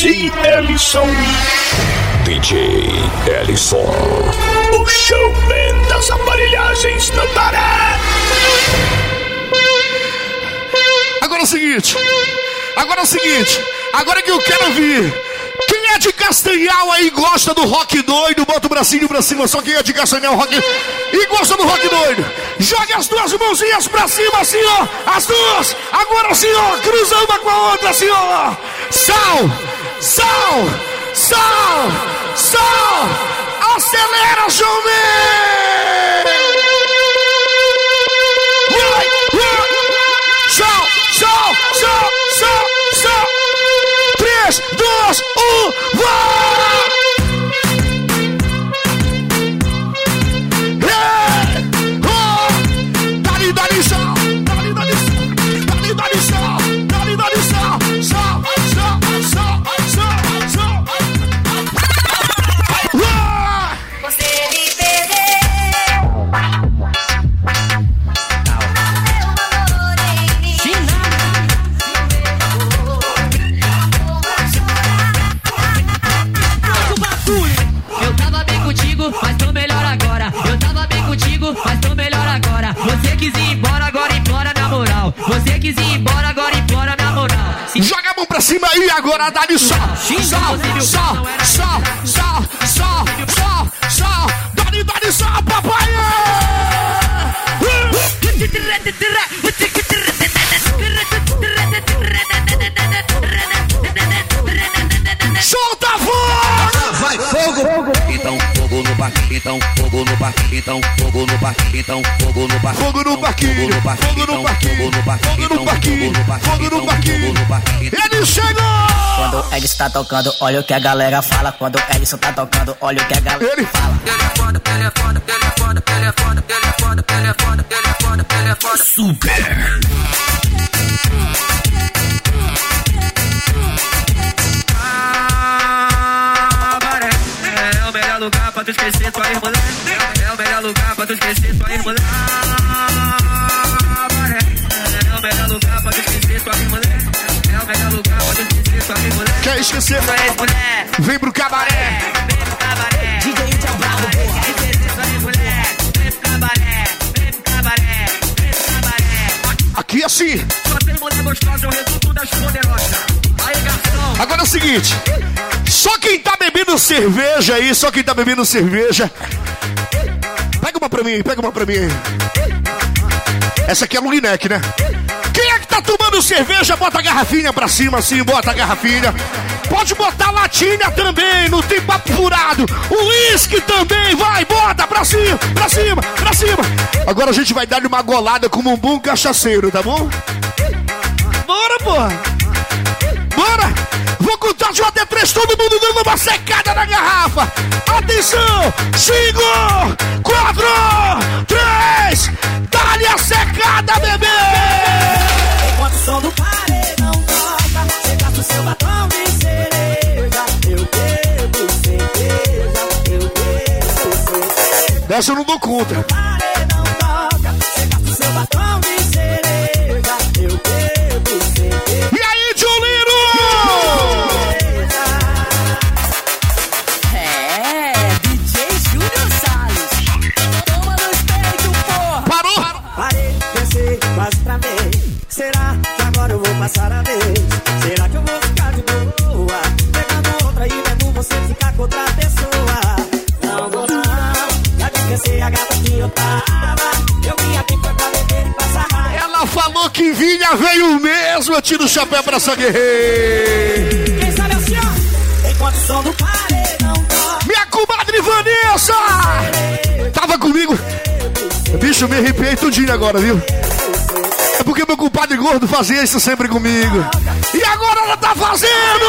DJ Ellison. DJ Ellison. O showman das aparelhagens no Pará. Agora é o seguinte. Agora é o seguinte. Agora que eu quero ouvir. Quem é de Castanhal aí gosta do rock doido, bota o bracinho pra cima. Só quem é de Castanhal rock e gosta do rock doido. Jogue as duas mãozinhas pra cima, assim, ó. As duas. Agora, assim, ó. Cruza uma com a outra, assim, ó. Sal, sal, sal, sal. Acelera, showman! Você quis ir embora, agora implora na moral. Se Joga a mão pra cima aí agora, dali, sal! Sal, sal, sal, sal, sal, sal, sal! Dali, dali, sal, papai! Solta fogo no barquinho, então fogo no barquinho, então fogo no barquinho, então fogo no barquinho. Fogo no barquinho, fogo no barquinho, fogo no barquinho, fogo no barquinho. Ele chegou! Quando ele está tocando, olha o que a galera fala. Quando ele só tá tocando, olha o que a galera Ele fala. É pra tu esquecer tua irmã. É o melhor lugar pra tu esquecer tua irmã. É o melhor lugar pra tu esquecer tua irmã. É o melhor lugar pra tu esquecer tua irmã. quer esquecer? Tua ex-mulher, Vem pro cabaré! vem pro cabaré. DJ é brabo, porra. Quer esquecer tua ex-mulher, vem pro cabaré. Vem pro cabaré, vem pro cabaré. Aqui assim. Só tem mulher gostosa, eu reduto das poderosas. Aí, garçom. Agora é o seguinte: só quem tá bebendo cerveja aí, só quem tá bebendo cerveja. Pega uma pra mim pega uma pra mim. Essa aqui é a Lulineck, né? Quem é que tá tomando cerveja? Bota a garrafinha pra cima assim, bota a garrafinha. Pode botar latinha também, não tem papo furado. Uísque também, vai, bota pra cima, pra cima, pra cima. Agora a gente vai dar uma golada como um bom cachaceiro, tá bom? Bora, porra! Um até três, todo mundo dando uma secada na garrafa. Atenção! Cinco, quatro, três, dá-lhe a secada, bebê! Enquanto o som do paredão toca, você gasta o seu batom de cereja. Eu bebo cerveja, eu bebo cerveja. Dessa eu não dou conta. Paredão toca, você gasta o seu batom de cereja. Eu bebo cerveja. E aí, Tchulino? É, passar a vez? Será que eu vou ficar de boa? Pegando outra e vendo você ficar com outra pessoa. Não vou não, já esqueci a gata que eu tava. Eu vim aqui pra beber e passar raiva. Ela falou que vinha, veio mesmo. Eu tiro o chapéu pra essa guerreira. Quem sabe assim, ó? Enquanto o som do paredão toca. Minha comadre Vanessa! Tava comigo. Bicho, me arrepiei tudinho agora, viu? Meu compadre gordo fazia isso sempre comigo. E agora ela tá fazendo!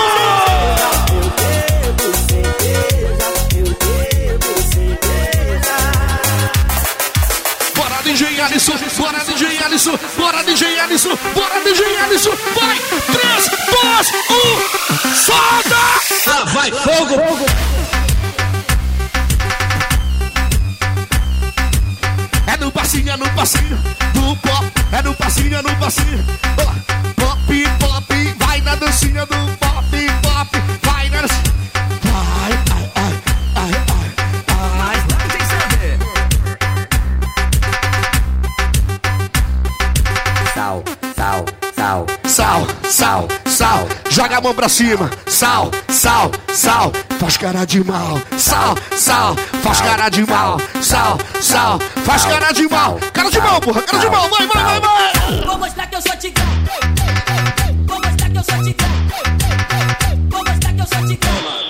Bora DJ Alisson, bora DJ Alisson, bora DJ Alisson, bora DJ Alisson, vai! 3, 2, 1, solta! Vai, fogo! É no passinho, é no passinho do pop, é no passinho, é no passinho. Pop, pop, vai na dancinha do pop, pop, vai na dancinha. Ai, ai, ai, ai, ai, ai. Mas tem saber. Sal, sal, sal, sal, sal mão pra cima. Sal, sal, sal, faz cara de mal. Sal, sal, faz cara de mal. Sal, sal, faz cara de mal. Cara de mal, porra, cara de mal, vai, vai, vai, vai. Vou mostrar que eu sou tigrão. Vou mostrar que eu sou tigrão. Vou mostrar que eu sou tigrão.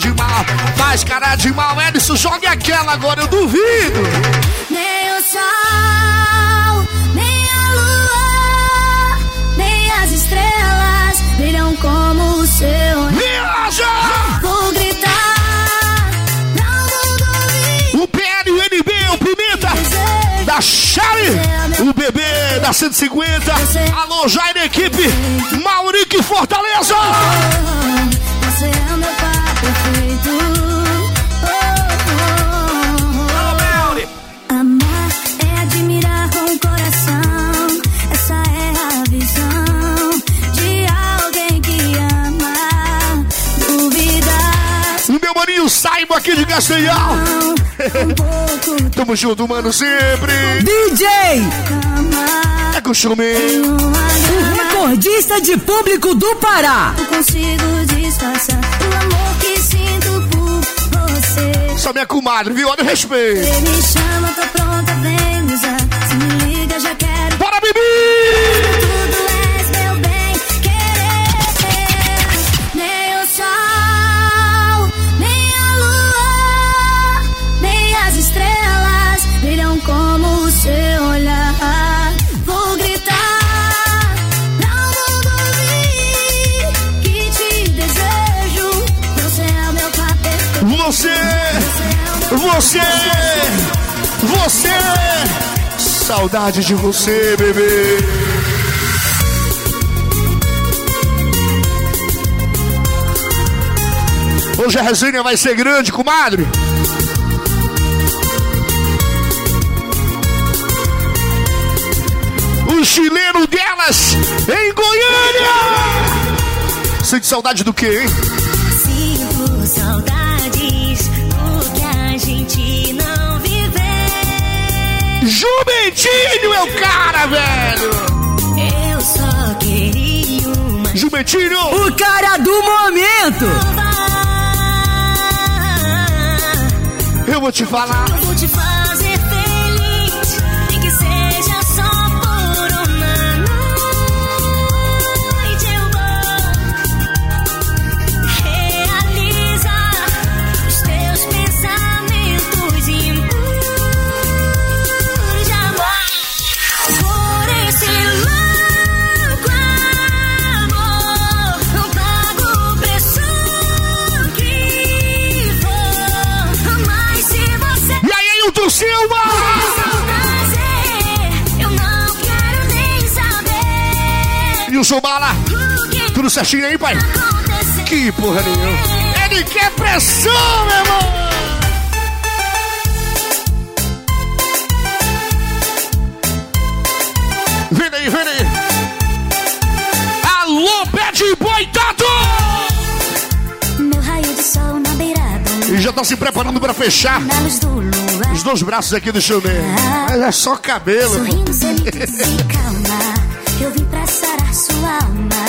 De mal. Faz cara de mal, Edson, jogue aquela agora, eu duvido. Nem o sol, nem a lua, nem as estrelas brilham como o seu. Viaja! Vou gritar pra o mundo ouvir. O PL, o NB, o Pimenta. da Sherry, o bebê da 150. Alô, Jair, equipe. Maurique Fortaleza. Você é meu par perfeito. Oh, oh, oh. Amar é admirar com o coração. Essa é a visão de alguém que ama. Duvidar. O meu maninho Saiba aqui de Castanhal. Um pouco Tamo junto, mano, sempre. DJ, amar. É costume. O recordista de público do Pará. Não consigo disfarçar o amor sinto por você. Só minha comadre, viu? Olha o respeito. Você me chama, tô pronta, vem usar. Se me liga, já quero Bora, Bibi! tudo és meu bem querer. Nem o sol, nem a lua, nem as estrelas brilham como o seu olhar. Você, você. Saudade de você, bebê. Hoje a resenha vai ser grande, comadre. O chileno delas em Goiânia. Sente saudade do quê, hein? Jumentinho é o cara, velho! Eu só queria uma Jumentinho! O cara do momento. Eu vou te falar. Eu vou te fazer E seu bala? Tudo certinho aí, pai? Que porra nenhuma. Ele quer pressão, meu irmão! Vem aí, vem aí! Alô, Bad Boy Tato! Meu raio de sol na beirada, E já tá se preparando pra fechar do os dois braços aqui do chumê. Mas é só cabelo. Sorrindo, você me disse calma. Eu vim pra alma.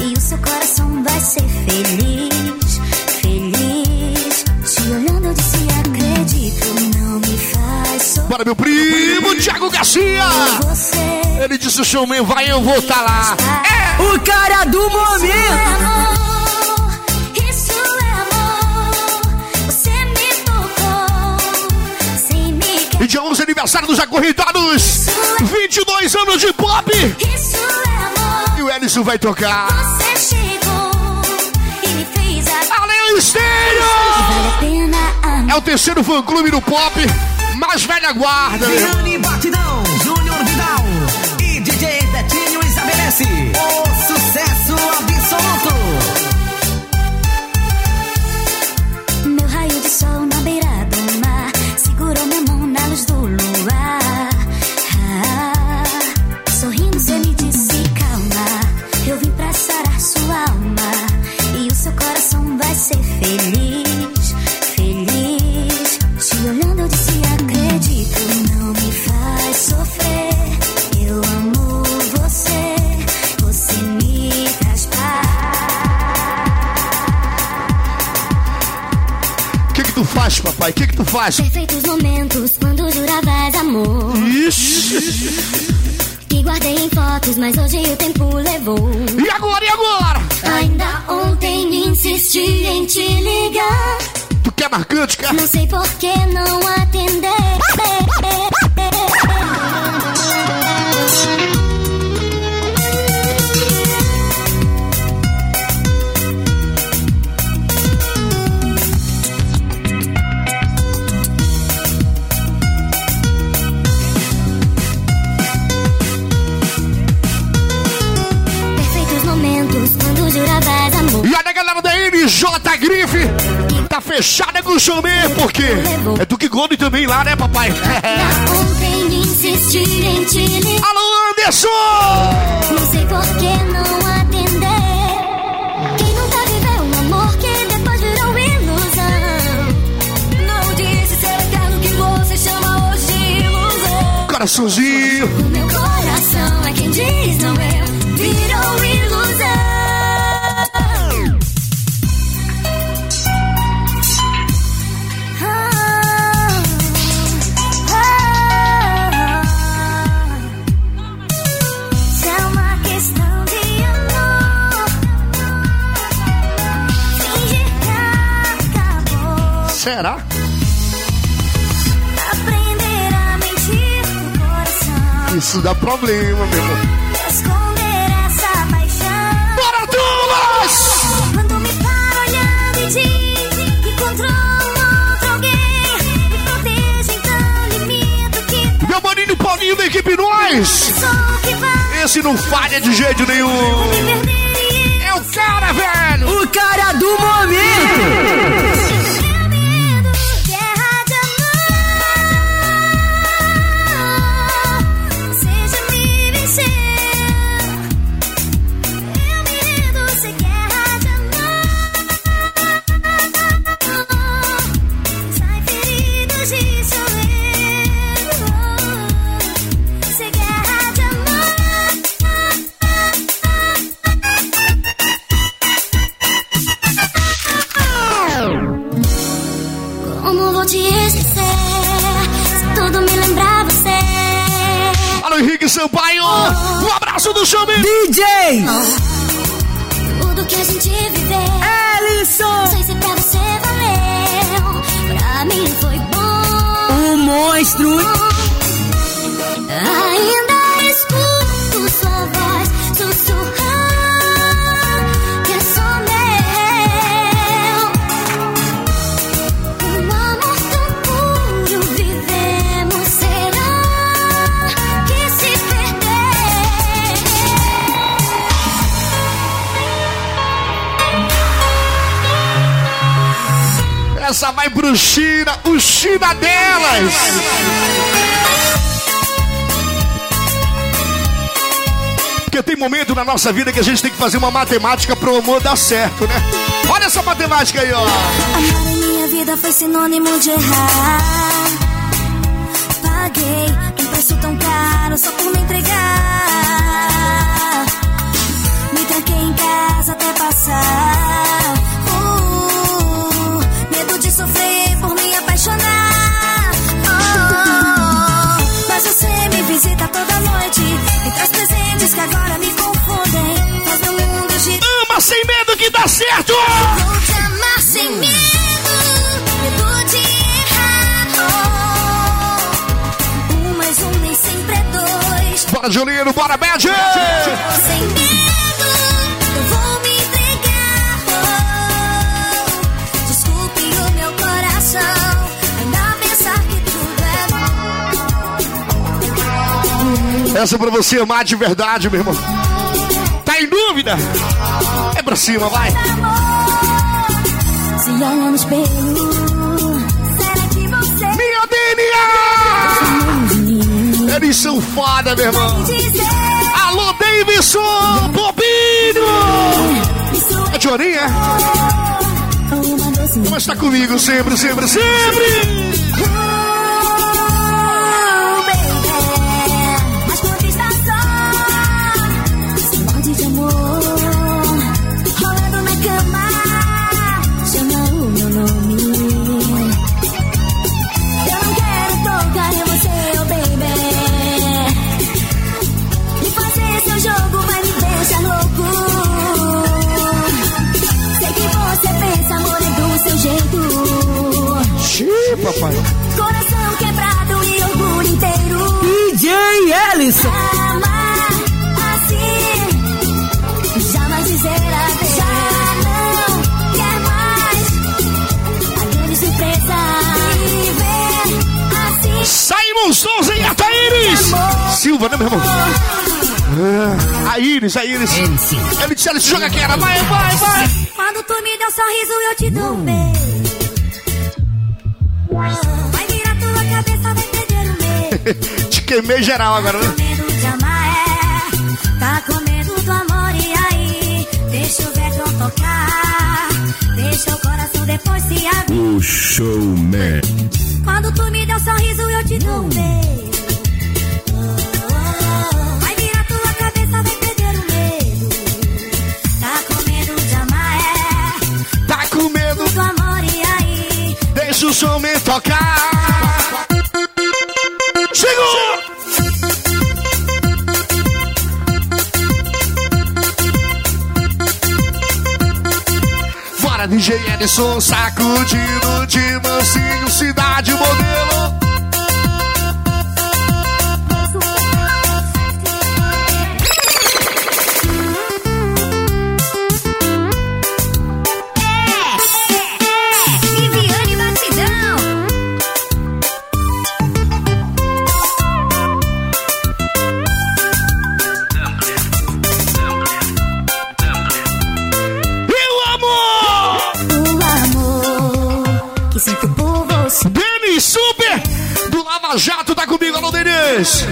E o seu coração vai ser feliz, feliz. Te olhando, eu disse: acredito. Não me faz sorrir. Bora, meu primo, Thiago Garcia! Ele disse: o showman vai, eu vou tá lá. É! O cara do é momento. amor. Isso é amor. Você me tocou. Sem me E dia 11, aniversário dos acorrentados. 22 anos de pop. Isso é Ellison vai tocar. Você chegou e me fez a Além amar. É o terceiro fã-clube do pop. Mais velha guarda, Batidão, Júnior Vidal e DJ Betinho estabelece papai? O que que tu faz? Perfeitos momentos quando juravas amor. Ixi. Que guardei em fotos, mas hoje o tempo levou. E agora, e agora? Ainda ontem insisti em te ligar. Tu quer marcante, quer? Não sei por que não atender. NJ Grife. Tá fechada com o Chomê, porque é do que Gold também lá, né, papai? Alô, Anderson! Não sei por que não atender. Quem nunca viveu um amor que depois virou ilusão? Não disse ser eterno que você chama hoje de ilusão. Coraçãozinho. O meu coração é quem diz não eu. Virou ilusão. Será? Aprender a mentir no coração, Isso dá problema, meu irmão. esconder essa paixão. Bora, Douglas! Quando me para olhando e diz que encontrou um outro alguém, me protege, então limito que Meu maninho Paulinho da equipe Nós! Esse não falha de jeito nenhum. É o cara, velho! O cara do momento. Pro China, o China delas! Porque tem momento na nossa vida que a gente tem que fazer uma matemática pro amor dar certo, né? Olha essa matemática aí, ó! Amar em minha vida foi sinônimo de errar. Paguei um preço tão caro só por me entregar. Me tranquei em casa até passar. Vou te amar sem medo, medo de um um nem sempre é dois. Bora, Juliano, bora, Bad! Sem medo, eu vou me entregar. Desculpe meu coração, Essa é pra você amar de verdade, meu irmão. Tá em dúvida? É pra cima, vai! Olha no espelho, será que você Minha DNA! Eles são foda, meu irmão! Alô, Davidson! Bobinho! É Jorinha? é Mas tá comigo sempre, sempre, sempre! isso. Amar assim, jamais dizer adeus. Já não quer mais a grande surpresa. Viver assim. Saímos Souza e Ataíris! Silva, né, meu irmão? Ah, a Iris, a Iris. Ele disse, ele se joga aqui, era vai, vai, vai. Quando tu me deu um sorriso, eu te dou um. queimei geral agora. Né? Tá com medo de amar. É. Tá com medo do amor, e aí? Deixa o verbo tocar. Deixa o coração depois se abrir. O showman. Quando tu me der sorriso, eu te dou um beijo. Deixa o showman tocar Sou sacudindo de mansinho, cidade modelo. is.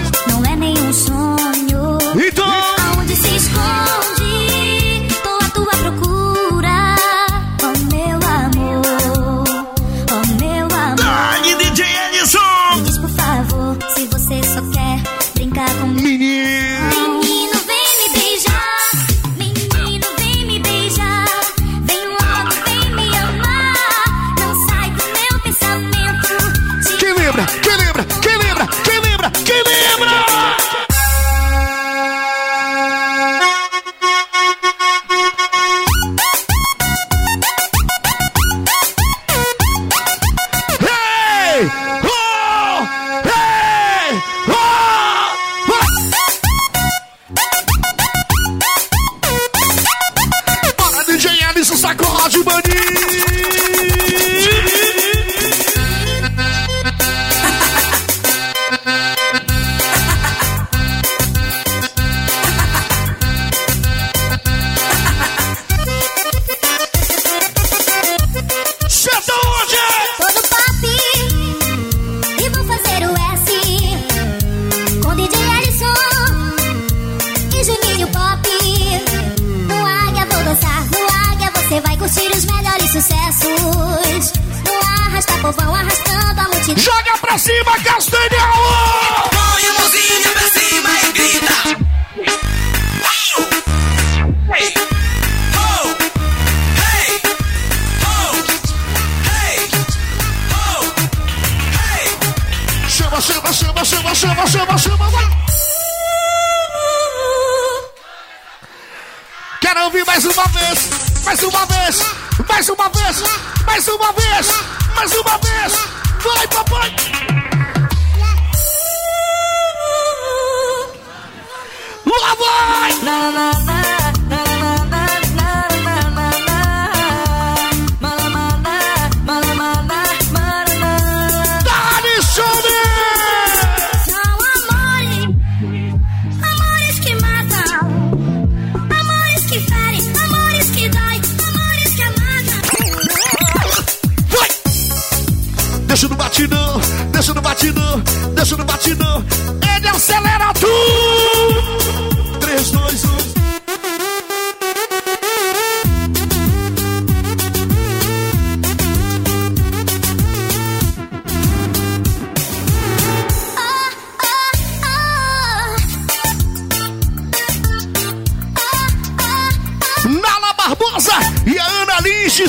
desde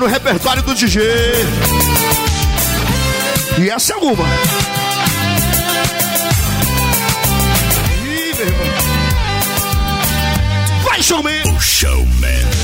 no repertório do DJ. E essa é uma. Ih, meu irmão. Vai, showman! O showman.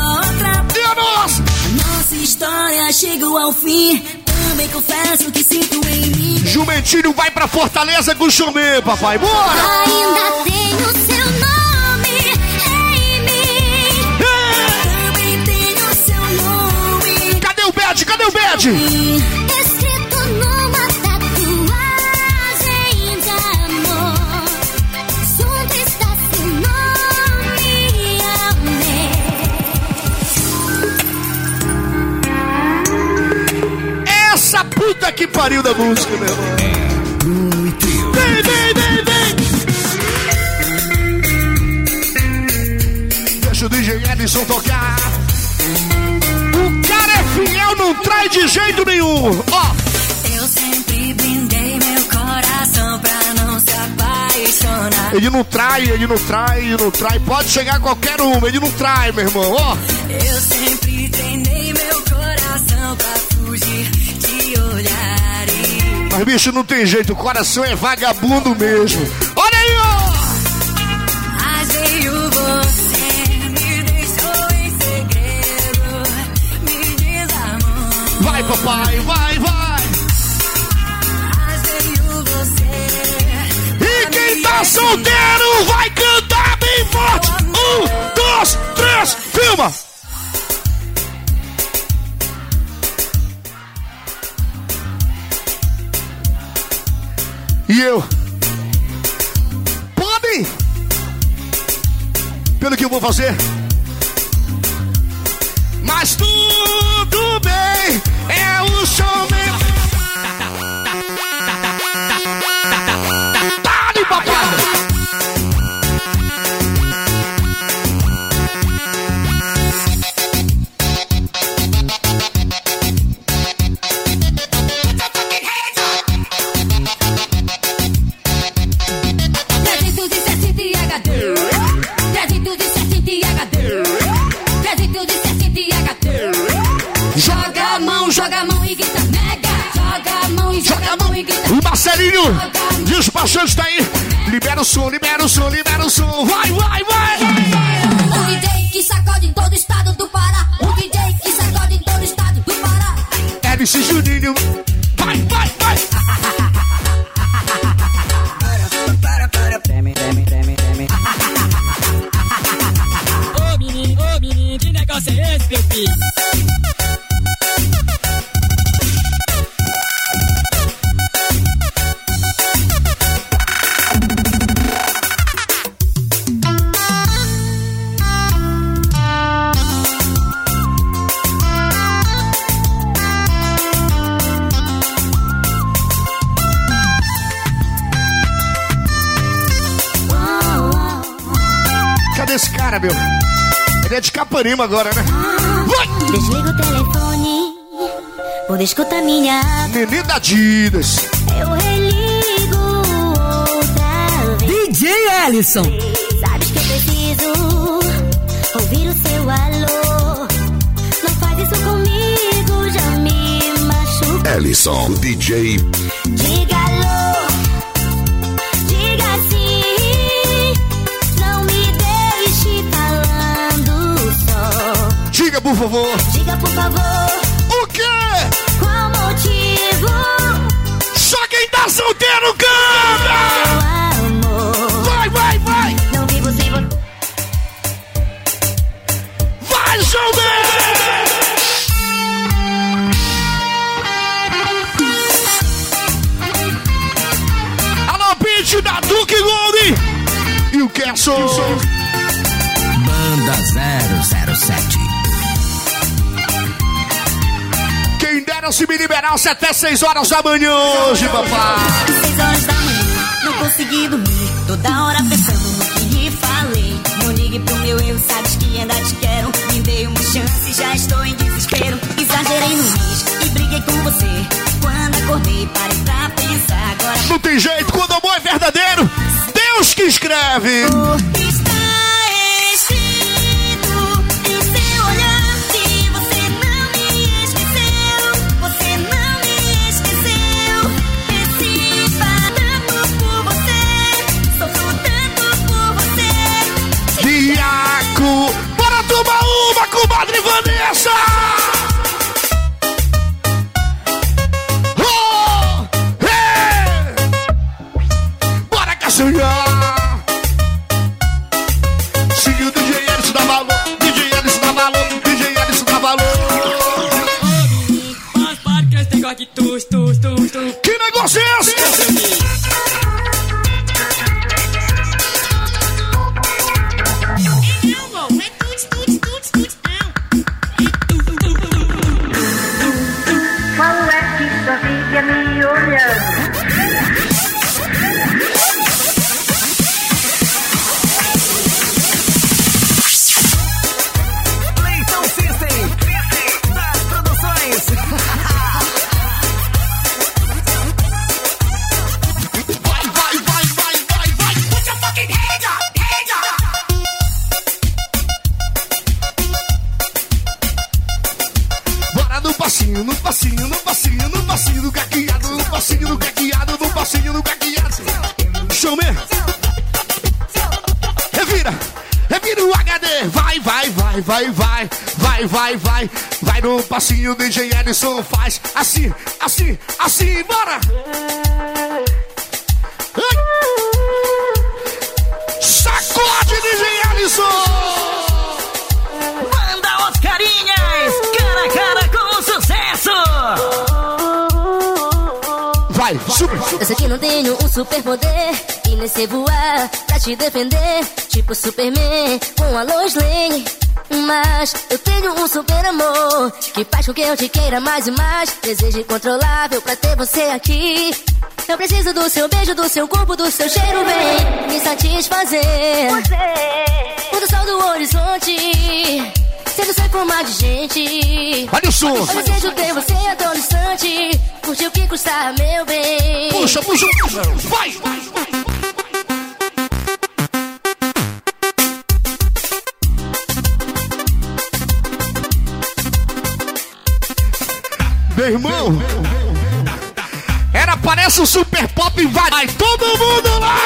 Atrapalha. E a nossa? História chegou ao fim. Também confesso que sinto em mim. Jumentinho vai pra Fortaleza com o showman, papai. Bora! Ainda tenho seu nome em mim. Também tenho seu nome. Cadê o Bad? Cadê o Bad? Que pariu da música, meu irmão. Vem, vem, vem, vem. Deixa o DJ Edson tocar. O cara é fiel, não trai de jeito nenhum. Ó, Eu sempre brindei meu coração pra não se apaixonar. ele não trai, ele não trai, ele não trai. Pode chegar qualquer uma, ele não trai, meu irmão. Ó, Eu sempre treinei meu coração pra fugir. Mas bicho, não tem jeito, o coração é vagabundo mesmo. Olha aí, ó. Mas veio você, me deixou em segredo, me desarmou. Vai, papai, vai, vai. E quem tá solteiro vai cantar bem forte. Um, dois, três, filma. E eu? Podem? Pelo que eu vou fazer? Mas tudo bem, é o showman. Dale, papai! Grita O Marcelinho, despachante tá aí. Libera o som, libera o som, libera o som. Vai, vai, vai! O DJ que sacode em todo o estado do Pará. O DJ que sacode em todo o estado do Pará. MC Juninho. Capanema agora, né? Vai! Desliga o telefone. Poder escutar minha. Nenê da Adidas. Eu religo outra vez. DJ Ellison. Sabes que eu preciso ouvir o seu alô. Não faz isso comigo, já me machucou. Ellison, DJ por favor. Diga por favor, O quê? qual motivo? Só quem tá solteiro canta! Vai, vai, vai! não vivo sem você. Vai, Jovem! Alô, Pitch da Duke Gold! E o Castle! Banda 007. Dera se me liberasse até 6 horas da manhã hoje, papai! Seis horas da manhã, não consegui dormir. Toda hora pensando no que lhe falei. Não ligue pro meu erro, sabes que ainda te quero. Me dei uma chance, já estou em desespero. Exagerei no risco e briguei com você. Quando acordei, parei pra pensar. Agora Não tem jeito, quando o amor é verdadeiro, Deus que escreve! está Nation! Vai, vai, vai, vai no passinho do DJ Ellison, faz assim, assim, assim, bora! Ai! Sacode, DJ Ellison! Banda Oscarinhas. Cara a cara com o sucesso. Vai, super! Eu sei que não tenho um superpoder e nem sei voar pra te defender, tipo Superman com a Lois Lane. Mas eu tenho um super amor que faz com que eu te queira mais e mais. Desejo incontrolável pra ter você aqui. Eu preciso do seu beijo, do seu corpo, do seu cheiro, vem me satisfazer. Quando o sol do horizonte, sendo sem forma de gente. Olha o som! Eu desejo ter você a todo instante. Curte o que custa, meu bem. Puxa, puxa, puxa! Vai! Meu irmão! Era, parece um super pop vai, vai todo mundo lá!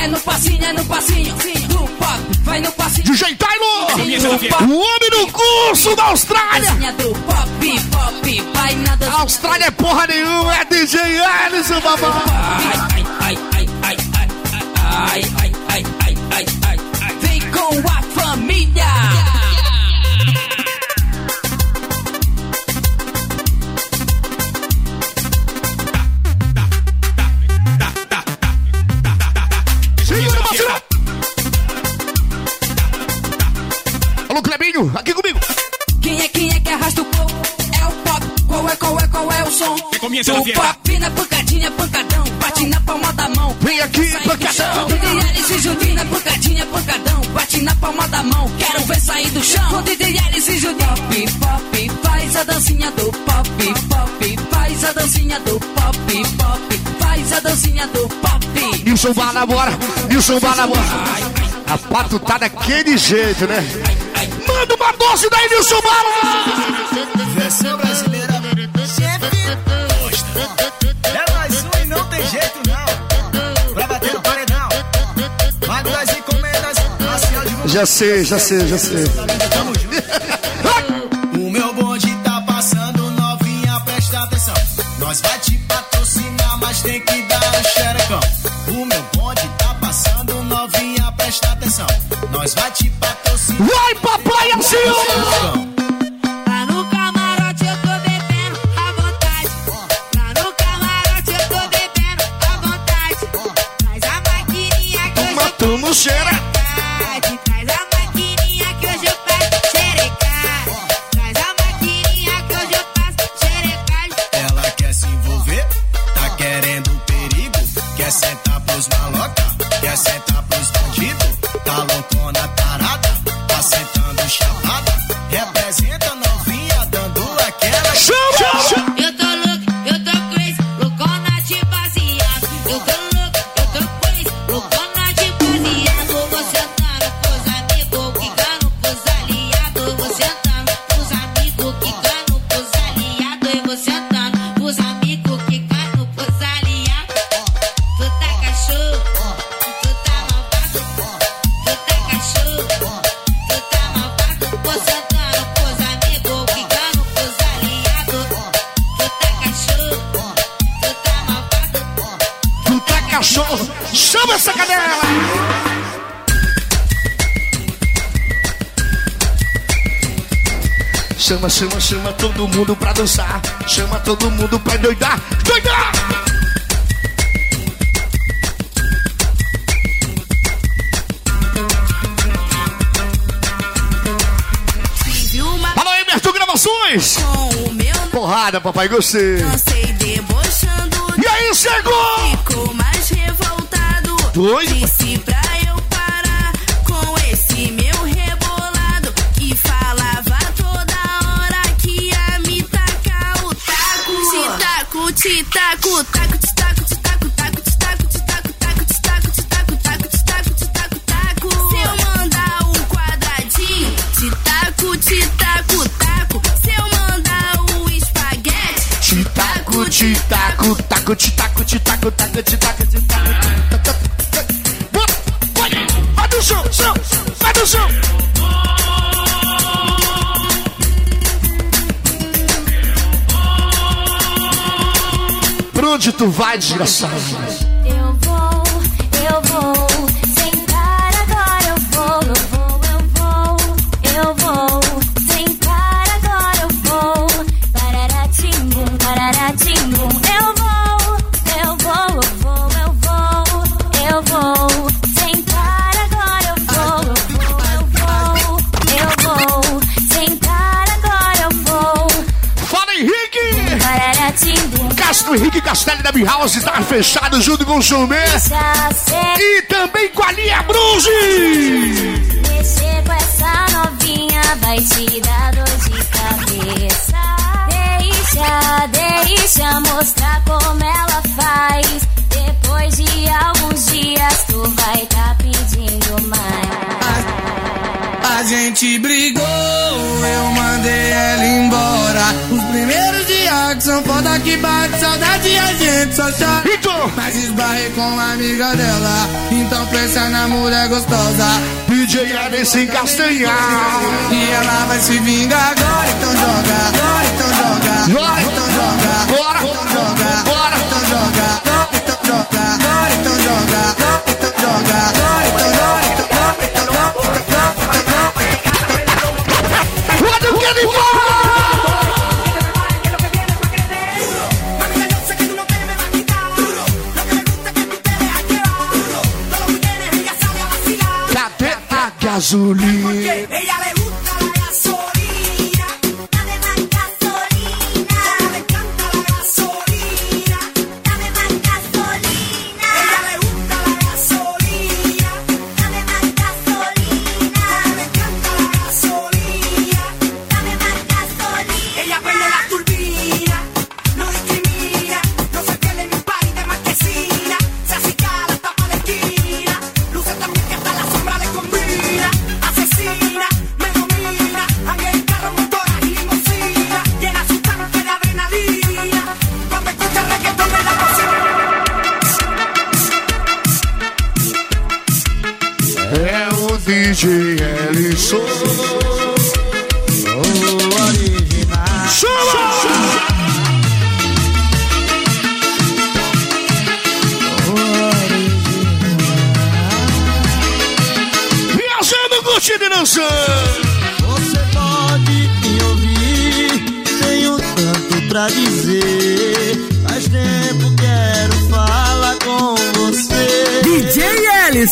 É no passinho, é no passinho. Do pop, vai no passinho. DJ pop. O homem do curso da Austrália! Do pop, pop, vai na dança. A Austrália é porra nenhuma, é DJ Ellison, babá! Ai, ai, ai, ai, ai, ai, ai, ai, ai, ai, ai, ai. Vem com a família. Aqui comigo! Quem é, quem é que arrasta o povo? É o pop. Qual é, qual é, qual é o som? Do Javier. pop, vem na pancadinha, pancadão. Bate na palma da mão. Vem aqui, pancadão. Alice e Juninho na pancadinha, pancadão. Bate na palma da mão. Quero ver sair do chão. Com e Juninho. Pop, pop, faz a dancinha do pop, pop. Faz a dancinha do pop, pop. Faz a dancinha do pop. Nilson Bala, bora! Nilson Bala, bora! A pato tá daquele jeito, né? Manda uma doce da Edilson Barros! Versão brasileira, sempre É mais um e não tem jeito não. Pra bater no paredão. Mago das encomendas, assim, já sei, já sei, já sei. Tamo junto. todo mundo pra dançar. Chama todo mundo pra doidar. Doidar! Fala aí, Merto Gravações! Meu... Porrada, papai, gostei. Dancei debochando. E aí, chegou! Ficou mais revoltado. Doido. taco, te taco, te taco, taco, te taco, te taco. Vai do chão, chão, vai do chão. Pra onde tu vai, desgraçado? House está fechado junto com o Chumé. E também com a Linha Bruges. Mexer com essa novinha vai te dar gente brigou, eu mandei ela embora. Os primeiros dias que são foda que bate saudade a gente só chora. Então. Mas esbarrei com a amiga dela, então pensa na mulher gostosa. DJ Anderson Castanha. E ela vai se vingar agora, então joga, agora, então joga, agora, então joga. 树绿。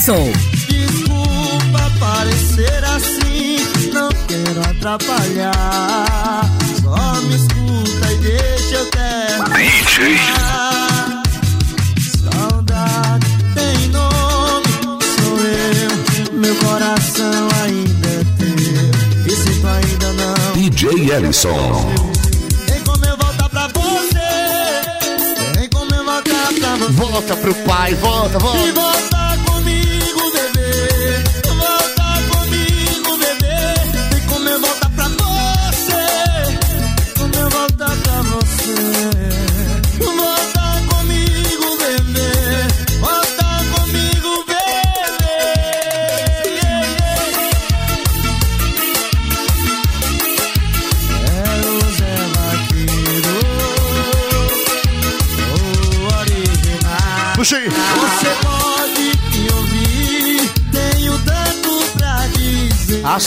Ellison. Desculpa parecer assim, não quero atrapalhar. Só me escuta e deixa eu terminar. Saudade tem nome, sou eu. Meu coração ainda é teu. E se tu ainda não DJ Ellison. Vem como eu voltar pra você. Vem como eu voltar pra você. Volta pro pai, volta, E volta.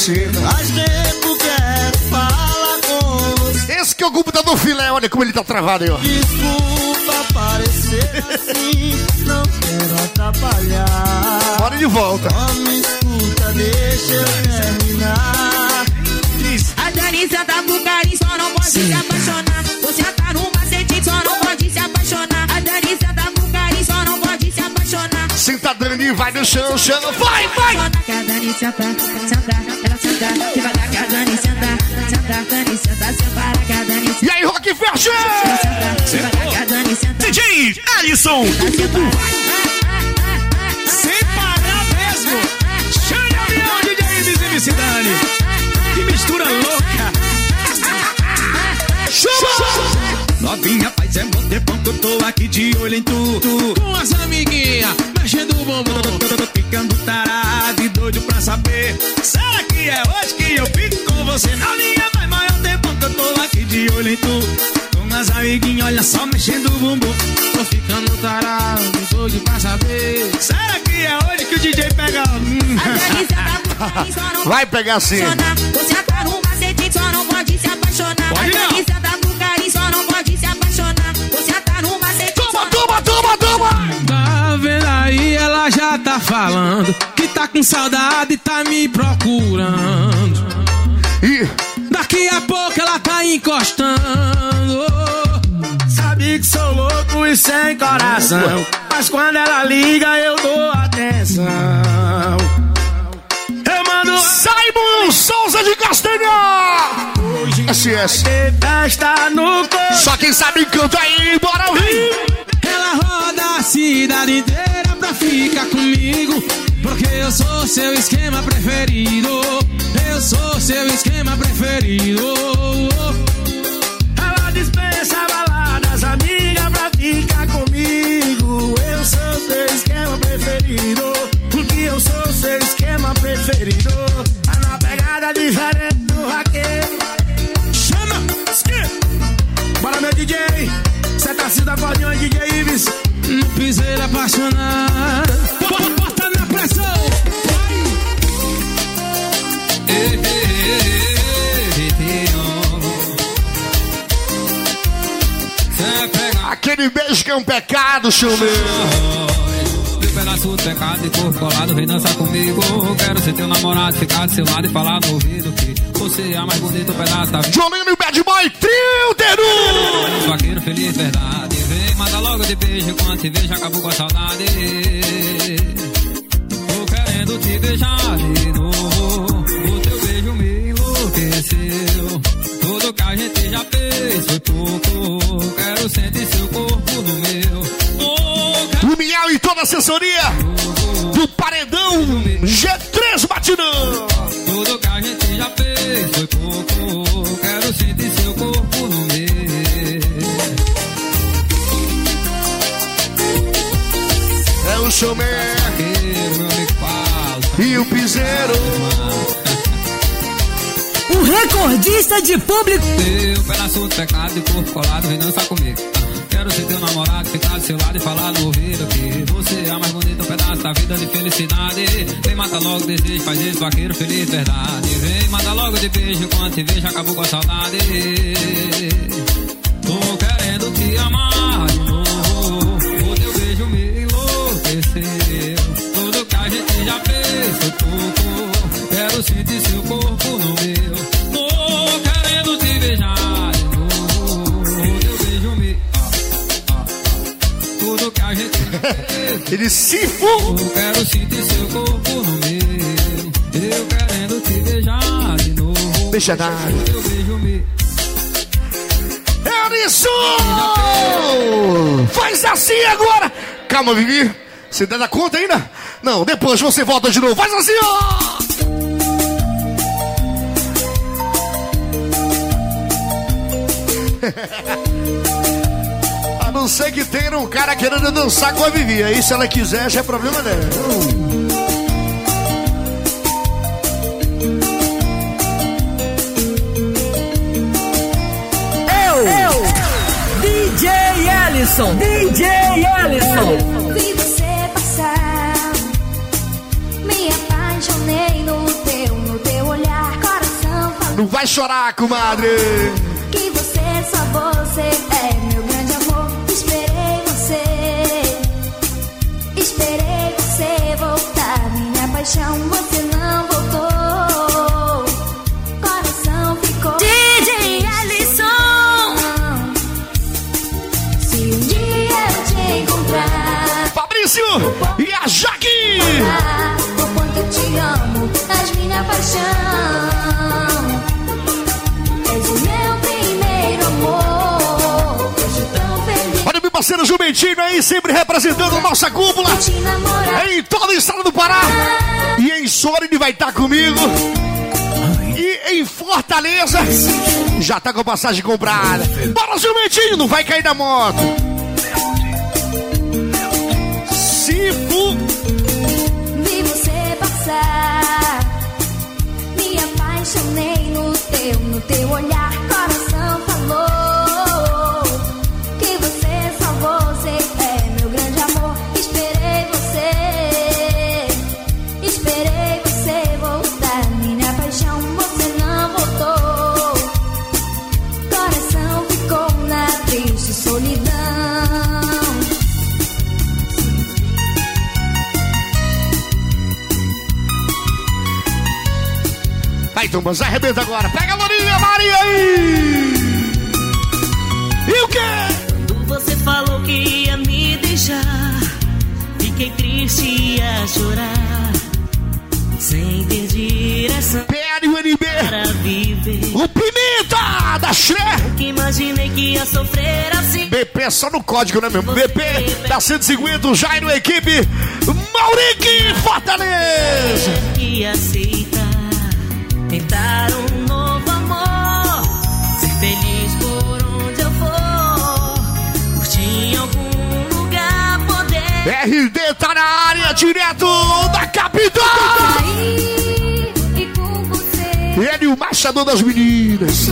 Sim. Faz tempo quero falar com você. Esse que é o computador filé, olha como ele tá travado aí, ó. Desculpa parecer assim, não quero atrapalhar. Bora de volta. Só me escuta, deixa eu terminar. A Danisa tá pro carinho, só não pode se apaixonar. Você tá no macete, só não pode se apaixonar. A Danisa tá pro carinho, só não pode se apaixonar. Senta Dani, vai no chão, chama. Vai, vai! Que a Dani senta, senta, senta. Que a Dani senta, senta, Dani senta, separa que a Dani senta. E aí, Rock que Dani senta. DJ Ellison! Sem parar mesmo. Chama o DJ e Vicidane. Que mistura louca. Novinha, faz é bom tempão que eu tô aqui de olho em tu. tu. Com as amiguinhas, mexendo o bumbum. Tô, tô ficando tarado e doido pra saber. Será que é hoje que eu fico com você? Novinha, faz maior tempão que eu tô aqui de olho em tu. Com as amiguinhas, olha só, mexendo o bumbum. Tô ficando tarado e doido pra saber. Será que é hoje que o DJ pega? Hum. Vai pegar sim. Você no macete, só não pode se apaixonar. Pode a não. Pro carinho, só não pode se apaixonar. Toma, toma, toma! Tá vendo aí, ela já tá falando que tá com saudade e tá me procurando. E Daqui a pouco ela tá encostando. Sabe que sou louco e sem coração. Mas quando ela liga, eu dou atenção. Eu mando. Simon Souza de Castanha! SS. ter festa no corpo. Só quem sabe canta aí, bora ouvir! Roda a cidade inteira pra ficar comigo. Porque eu sou seu esquema preferido. Eu sou seu esquema preferido. Ela dispensa baladas, amiga, pra ficar comigo. Eu sou seu esquema preferido. Porque eu sou seu esquema preferido. Tá na pegada diferente do raqueiro. Chama! Skip! Bora, meu DJ! Cê tá sendo acordeão, DJ Ives. No piseiro apaixonado. Bota, na pressão. Aquele beijo que é um pecado, chuveiro. Pedaço do pecado e corpo colado, vem dançar comigo. Quero ser teu namorado, ficar do seu lado e falar no ouvido que você é a mais bonito pedaço da vida. Jolinho e Bad Boy, trio Teru! Vaqueiro feliz, verdade. Vem, manda logo de beijo. Quando te vejo, acabou com a saudade. Tô querendo te beijar de novo. O teu beijo me enlouqueceu. Tudo que a gente já fez foi pouco. Quero sentir seu corpo no meu. Miau e toda a assessoria do Paredão G3 Batidão. Tudo que a gente já fez foi pouco. Quero sentir seu corpo no meu. É o showman meu amigo Paulo. e o piseiro. O recordista de público. Teu pedaço de pecado e corpo colado, vem dançar comigo. Quero ser teu namorado, ficar do seu lado e falar no ouvido que você é a mais bonita, um pedaço da vida de felicidade. Vem, mata logo desejo, faz esse vaqueiro feliz, verdade. Vem, mata logo de beijo, quando te vejo, acabou com a saudade. Tô querendo te amar de novo. O teu beijo me enlouqueceu. Tudo que a gente já fez foi pouco. Quero sentir seu corpo no meu. Ele se fu. Eu quero sentir seu corpo no meu. Eu querendo te beijar de novo. Deixa dar. Beijo me. É isso! Faz assim agora! Calma, Vivi. Você dá conta ainda? Não, depois você volta de novo. Faz assim, ó! não ser que tenha um cara querendo dançar com a Vivi. Aí se ela quiser, já é problema dela. Eu, eu, DJ Ellison, DJ Ellison. Vi você passar, me apaixonei no teu, no teu olhar, coração falou Não vai chorar, comadre. que você só você é minha paixão você não voltou. Parceiro Jumentinho aí, sempre representando a nossa cúpula em todo o estado do Pará. E em Sora ele vai estar comigo. E em Fortaleza já tá com a passagem comprada. Bora, Jumentinho, não vai cair da moto. Arrebenta agora. Pega a Lourinha, Maria aí. E o quê? Quando você falou que ia me deixar, fiquei triste e ia chorar. Sem ter direção PL o NB. para viver. O Pimenta da Xé. Que imaginei que ia sofrer assim. BP só no código, né, meu? BP da 150, o Jairo, equipe. Maurique Fortaleza. Que um novo amor. Ser feliz por onde eu for. Curtir em algum lugar, poder. RD tá na área, direto da capital. E. Ele, o machador das meninas.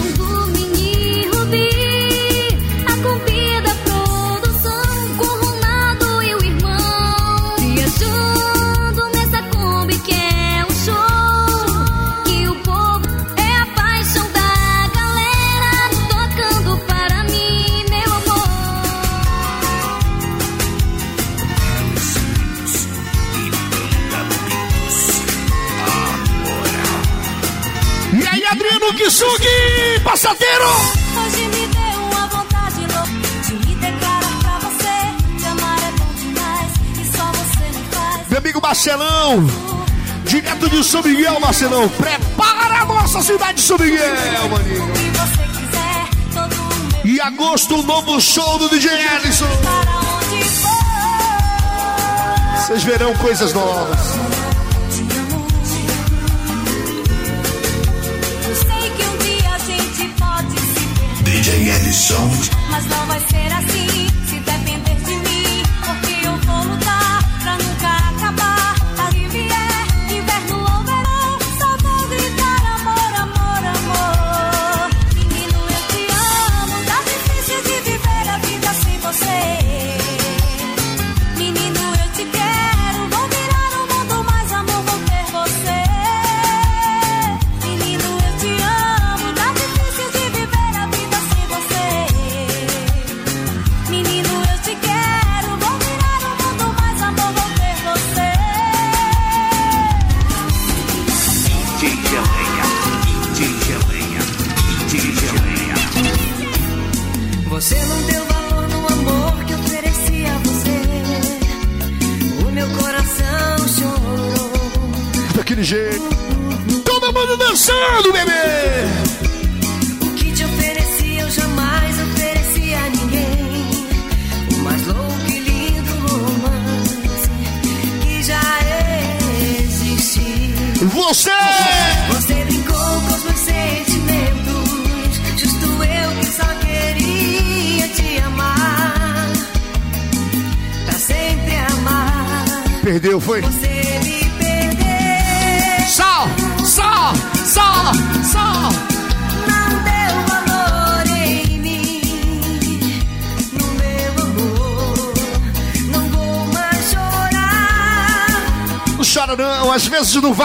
Kisugi, passadeiro. Hoje me deu uma vontade louca de me declarar pra você. Te amar é bom demais e só você me faz. Meu amigo Marcelão, direto de São Miguel, Marcelão. Prepara a nossa cidade de São Miguel, maninho. O E agosto, um novo show do DJ Ellison. Vocês verão coisas novas. Mas não vai ser assim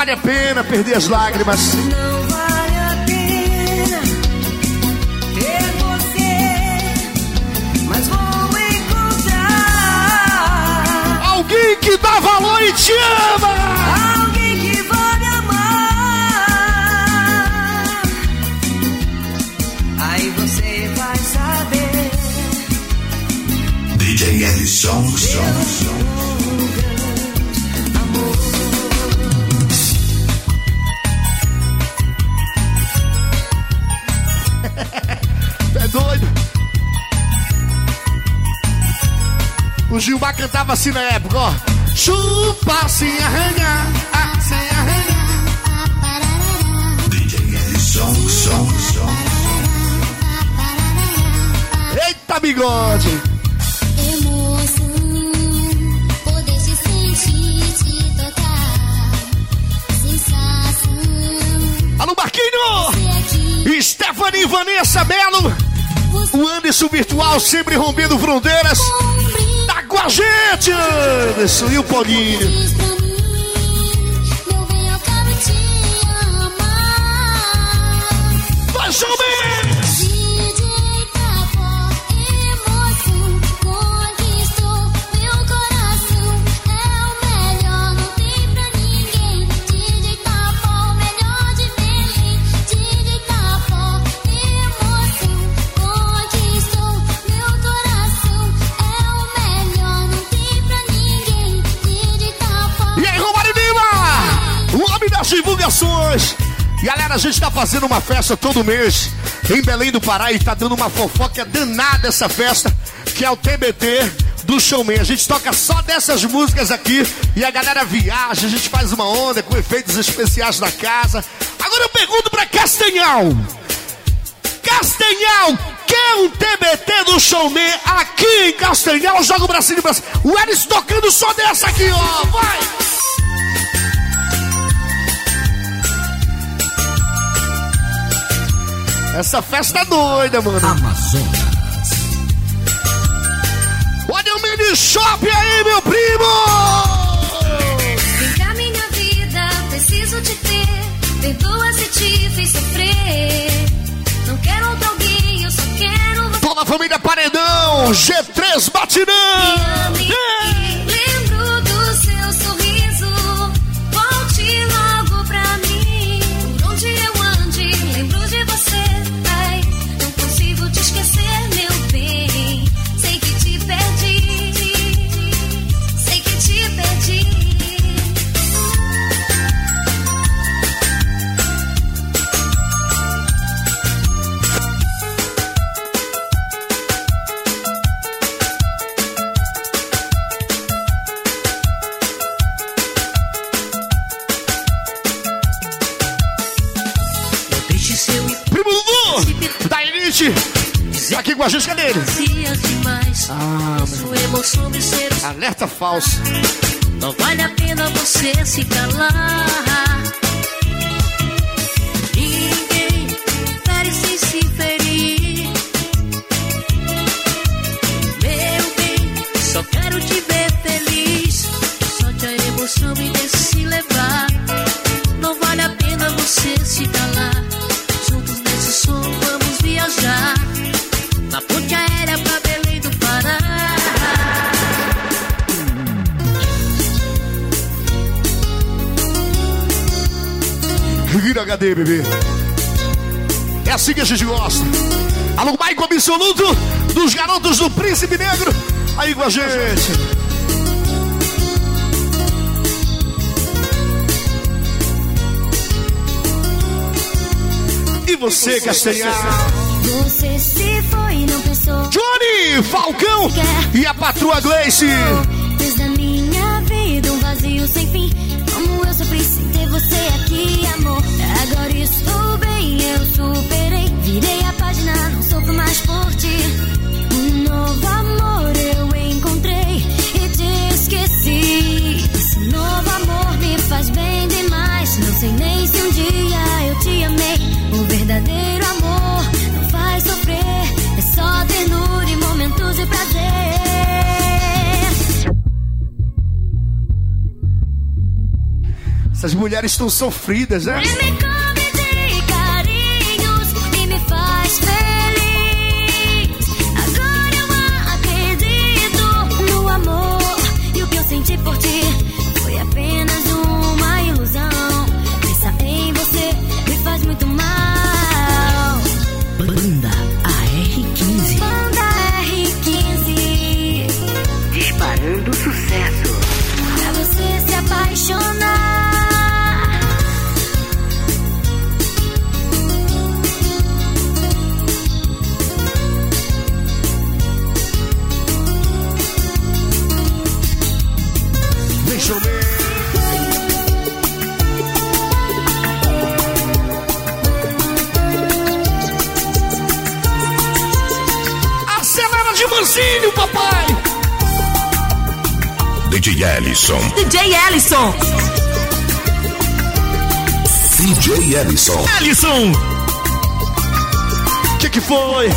vale a pena perder as lágrimas. Não vale assim na época, ó. Chupa sem arranhar, ah, sem arranhar. DJ Ellison, som, som. Eita, bigode! Emoção, poder te sentir, te tocar. Sensação, Alô, Marquinho! ser aqui. Stephanie e Vanessa Melo. O Anderson Virtual sempre rompendo fronteiras. Com a gente, Anderson e o Paulinho. Diz pra Galera, a gente tá fazendo uma festa todo mês em Belém do Pará e tá dando uma fofoca danada essa festa, que é o TBT do Showman. A gente toca só dessas músicas aqui e a galera viaja, a gente faz uma onda com efeitos especiais na casa. Agora eu pergunto pra Castanhal. Castanhal, quer um TBT do Showman aqui em Castanhal? Joga o bracinho pra cima. O Elis tocando só dessa aqui, ó. Vai! Essa festa é doida, mano. Amazonas. Olha o mini shop aí, meu primo! Vem cá, minha vida, preciso te ter. Perdoa se te fiz sofrer. Não quero outro alguém, eu só quero você. Toda a família Paredão, G3 Batidão! Me ame. Lembro Tá aqui com a gente, cadê ele? Ah, Alerta falso. Não vale a pena você se calar. assim que a gente gosta. Alô, Maico Absoluto dos Garotos do Príncipe Negro. Aí com a gente. E você, Castanhar? Você se foi, não pensou. Johnny, Falcão e a patroa Gleice. Desde a minha vida, um vazio sem fim. verdadeiro amor não faz sofrer, é só ternura e momentos de prazer. Essas mulheres estão sofridas, né? Ellison. DJ Ellison. DJ Ellison. Ellison. Que que foi?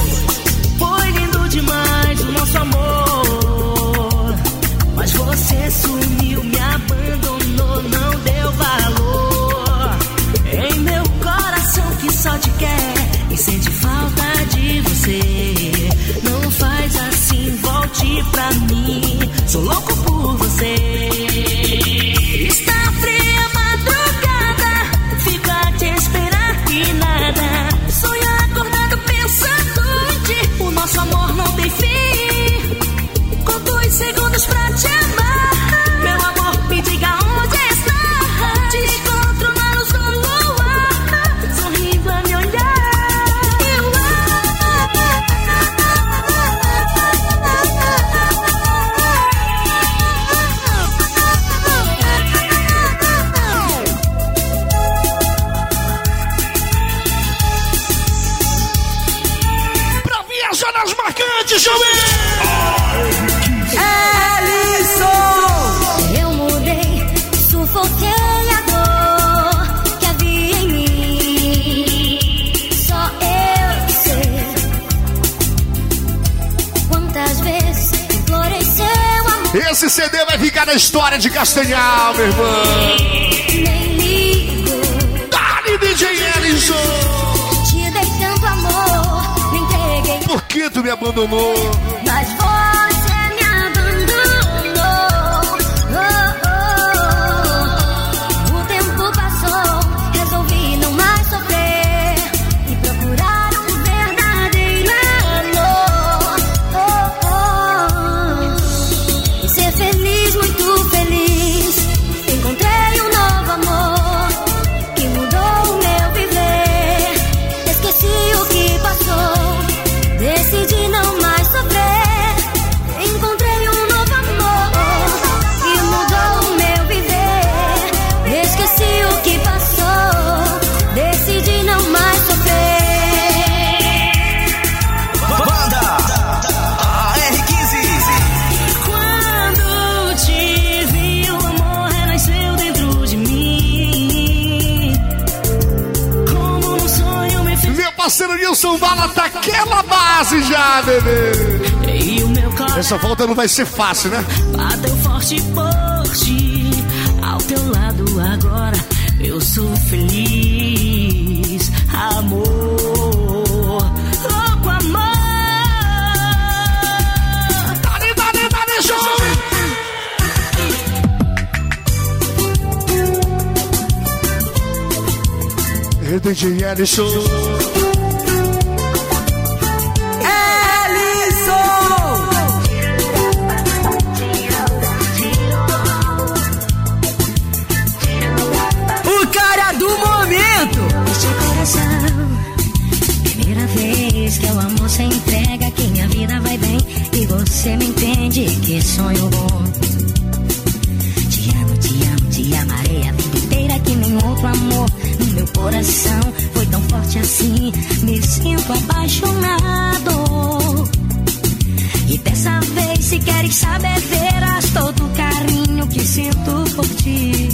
paper vai ser fácil, né? Bateu forte por ti, ao teu lado agora eu sou feliz, amor. Louco amor. Dale, dale, dale, show! Hidden Show. você me entende, que sonho bom. Te amo, te amo, te amarei a vida inteira que nenhum outro amor no meu coração foi tão forte assim. Me sinto apaixonado. E dessa vez, se queres saber, verás todo o carinho que sinto por ti.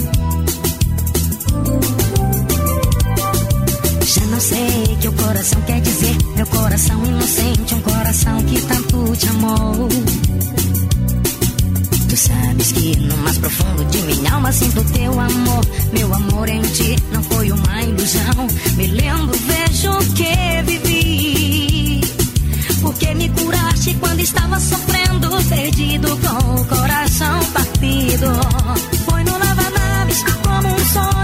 não sei que o coração quer dizer. Meu coração inocente, um coração que tanto te amou. Tu sabes que no mais profundo de minha alma sinto teu amor. Meu amor em ti não foi uma ilusão. Me lembro, vejo o que vivi. Porque me curaste quando estava sofrendo, perdido com o coração partido. Foi no lava-naves como um sol.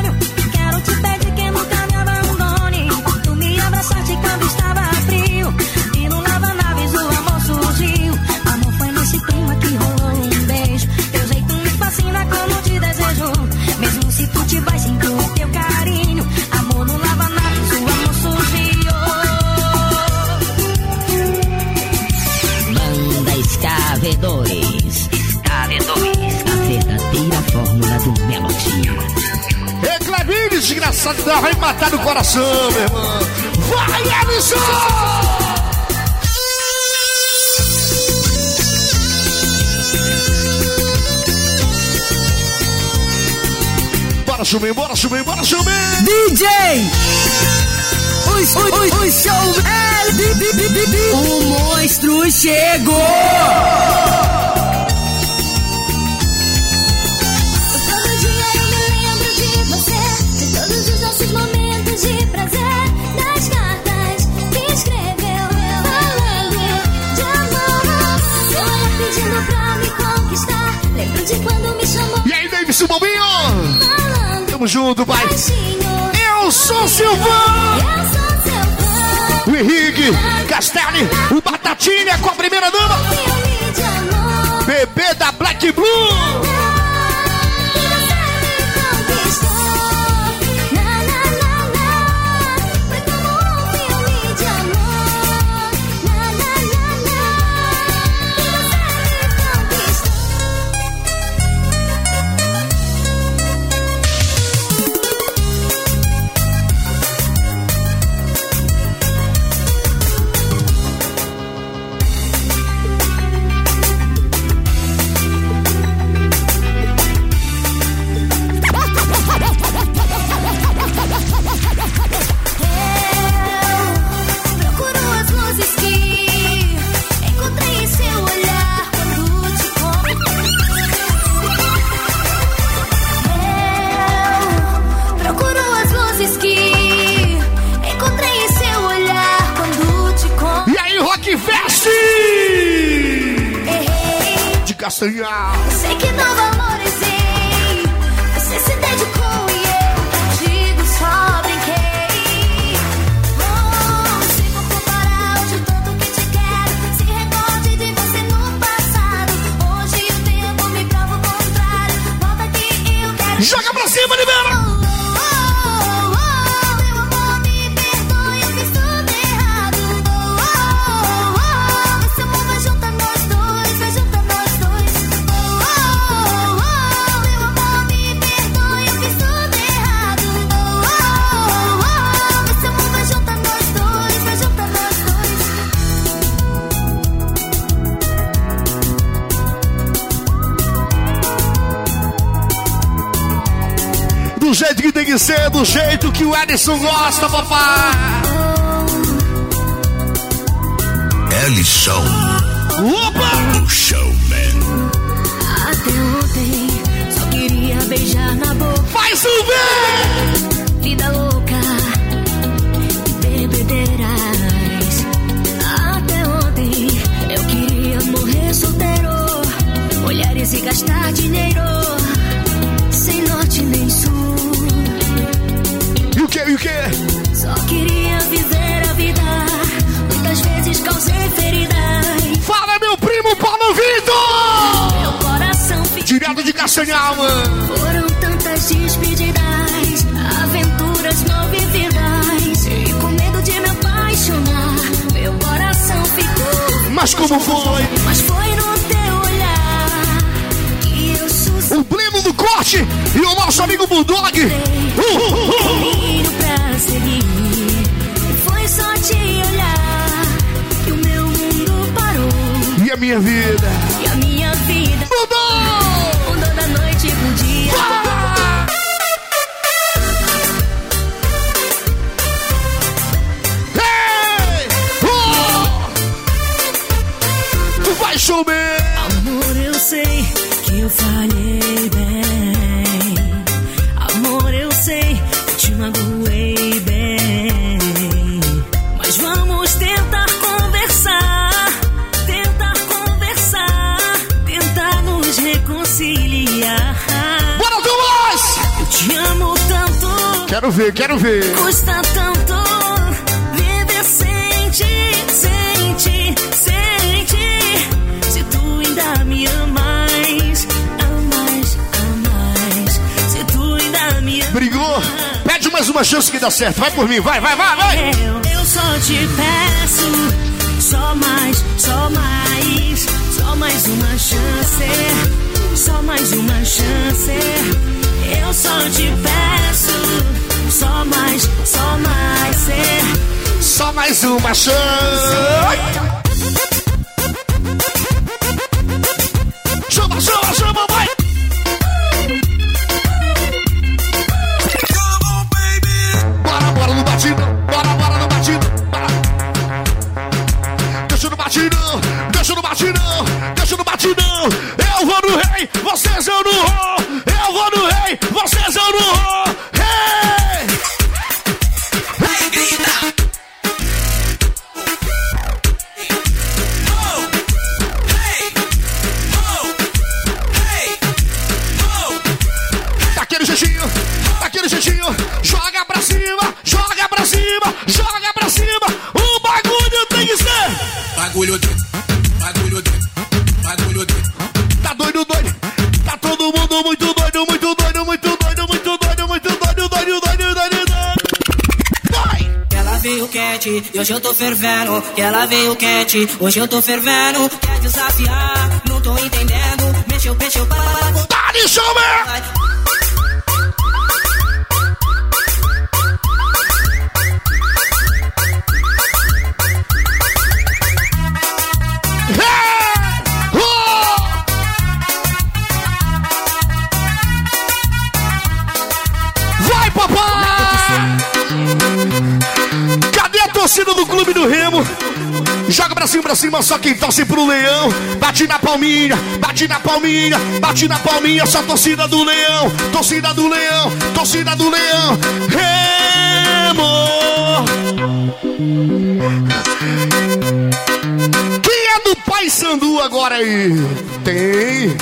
Essa solidão vai matar no coração, meu irmão. Vai, Alisson! Bora subir, bora subir, bora subir! DJ! o show... É, o monstro chegou! Tamo junto, vai. Eu sou Silvão. O Henrique Castelli, o Batatinha com a primeira dama. Bebê da Black Blue. Castanha. Sei que não vou tem que ser do jeito que o Edson gosta, papai. É Ellison. Opa! O showman. Até ontem só queria beijar na boca. Faz um beijo! Bulldog. Dá certo. Vai por mim, vai, vai, vai, vai! Eu, eu só te peço, só mais, só mais, só mais uma chance, só mais uma chance. Eu só te peço, só mais, só mais. Só mais uma chance. Hoje eu tô fervendo. Que ela veio quente, hoje eu tô fervendo. Quer desafiar, não tô entendendo. Mexeu, mexeu, para. Dá-lhe, chama! Cima, pra cima, só quem torce pro leão. Bate na palminha, bate na palminha, bate na palminha, só torcida do leão. Torcida do leão, torcida do leão. Remo! Quem é do Pai Sandu agora aí? Tem.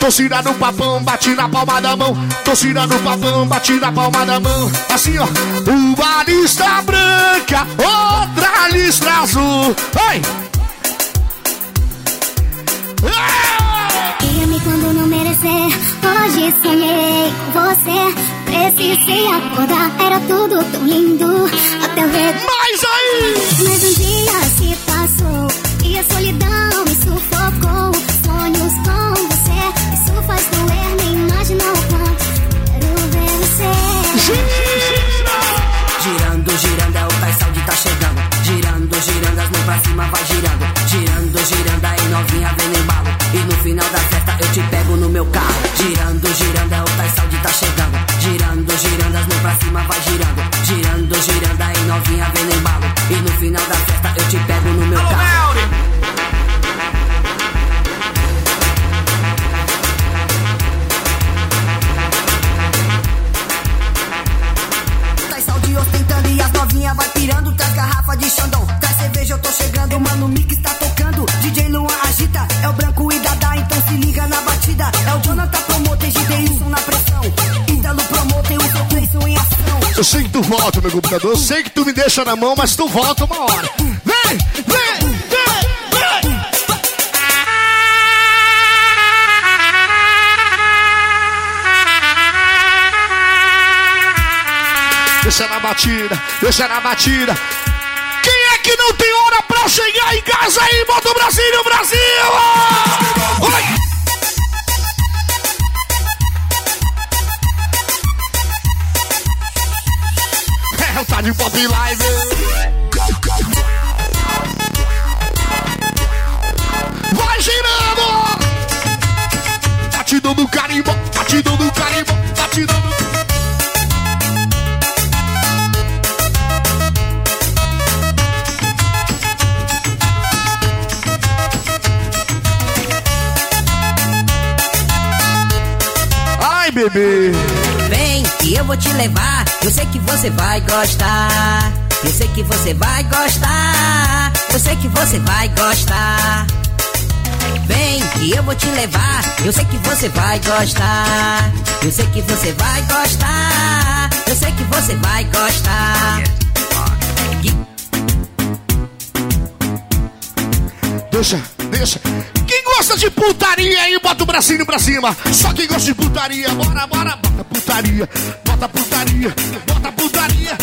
Torcida do papão, bate na palma da mão. Torcida do papão, bate na palma da mão. Assim, ó. Uma lista branca, outra lista azul. Oi! Ia-me quando não merecer. Hoje sonhei com você. Precisei acordar, era tudo tão lindo. Até ver. Mais aí! Mas um dia pra cima vai girando. Girando, girando, aí novinha vem no embalo. E no final da festa eu te pego no meu carro. Girando, girando, é o Tais Saúde tá chegando. Girando, girando, as mãos pra cima vai girando. Girando, girando, aí novinha vem no embalo. E no final da festa eu te pego no meu carro. Tá saúde ostentando e as novinhas vai pirando. Traz garrafa de Xandão, traz cerveja, eu tô chegando. Mano, Mix tá tocando. DJ Luan agita, é o branco e Dada, então se liga na batida. É o Jonathan Promoter, Gideilson na pressão. Ítalo Promoter, o seu Cleison em ação. Eu sei que tu volta, meu computador. Eu sei que tu me deixa na mão, mas tu volta uma hora. Vem, vem, vem. Deixa na batida, deixa na batida. Quem é que não tem hora Chegar em casa aí, bota o Brasil, no Brasil! Oi! É o tá de pop live! Vai girando! Tá te dando carimbo, tá te dando carimbo, tá te dando carimbo. Bebê. Vem que eu vou te levar, eu sei que você vai gostar. Eu sei que você vai gostar. Eu sei que você vai gostar. Vem que eu vou te levar, eu sei que você vai gostar. Eu sei que você vai gostar. Eu sei que você vai gostar. Deixa, deixa. Gosta de putaria aí, bota o bracinho pra cima. Só quem gosta de putaria, bora, bora, bota putaria, bota putaria, bota putaria.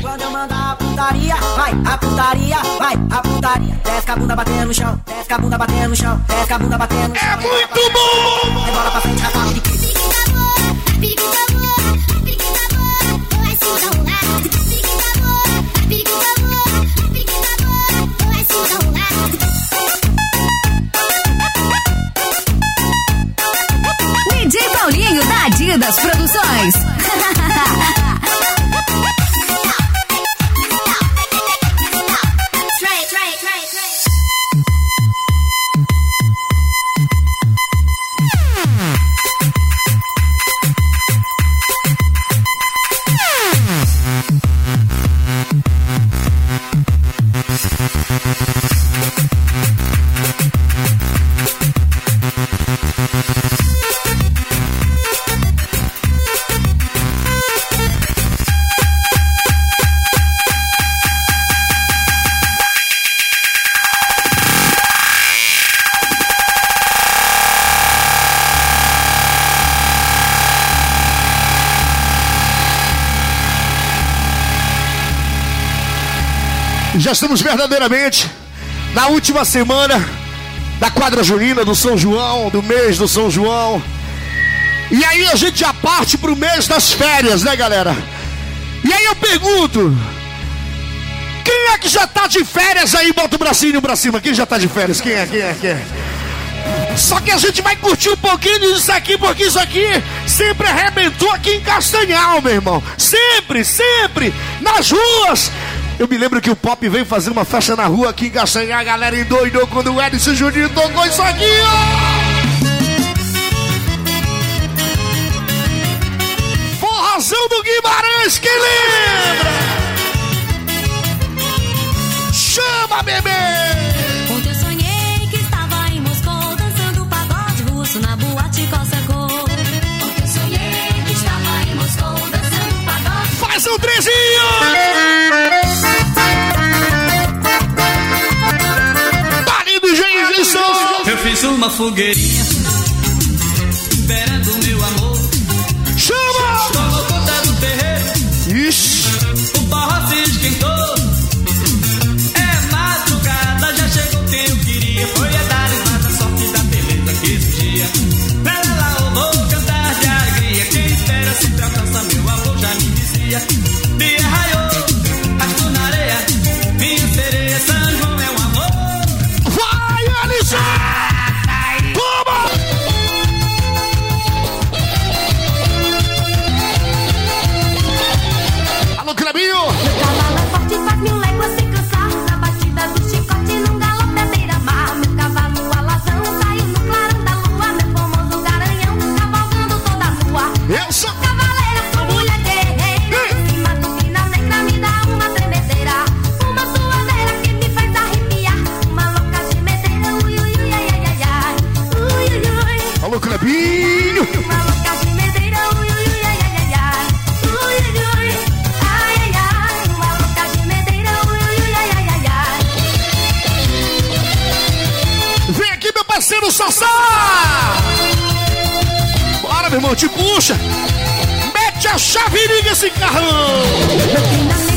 Quando eu mandar a putaria, vai, a putaria, vai, a putaria. Desce a bunda batendo no chão, desce a bunda batendo no chão, desce a bunda batendo no chão. É muito bom! Rebola pra frente, rasgava de quê? DJ mais. Estamos verdadeiramente na última semana da quadra junina do São João, do mês do São João. E aí a gente já parte pro mês das férias, né, galera? E aí eu pergunto: quem é que já tá de férias aí? Bota o bracinho pra cima. Quem já tá de férias? Quem é? Quem é? Quem é? Só que a gente vai curtir um pouquinho disso aqui, porque isso aqui sempre arrebentou aqui em Castanhal, meu irmão. Sempre, sempre, nas ruas. Eu me lembro que o Pop veio fazer uma festa na rua aqui em Castanhal, a galera endoidou quando o Edson Juninho tocou isso aqui, ó. Forrazão do Guimarães, quem lembra? Chama, bebê! Ontem eu uma fogueirinha Mete a chave e liga esse carrão!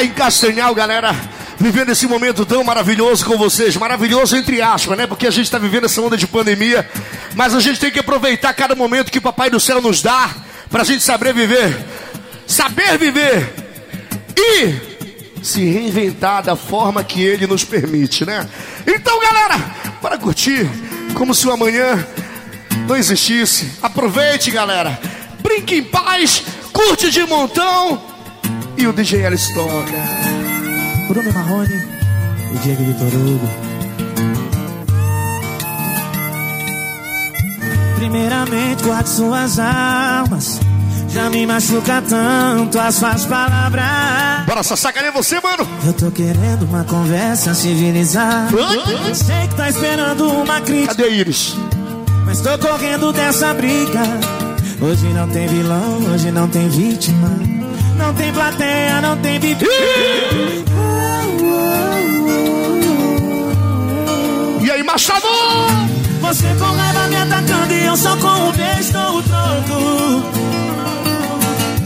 Estar em Castanhal, galera. Vivendo esse momento tão maravilhoso com vocês. Maravilhoso entre aspas, né? Porque a gente está vivendo essa onda de pandemia. Mas a gente tem que aproveitar cada momento que o Papai do Céu nos dá. Pra gente saber viver. Saber viver. E se reinventar da forma que Ele nos permite, né? Então, galera, para curtir. Como se o amanhã não existisse. Aproveite, galera. Brinque em paz. Curte de montão. E o DJ Alice toca. Bruno Marrone e Diego Vitor Hugo. Primeiramente, guarde suas almas. Já me machuca tanto as suas palavras. Bora, Sassá, cadê você, mano? Eu tô querendo uma conversa civilizada. Sei que tá esperando uma crítica. Cadê Iris? Mas tô correndo dessa briga. Hoje não tem vilão, hoje não tem vítima. Não tem plateia, não tem bebida. E aí, Machado? Você com raiva me atacando e eu só com um beijo dou o troco.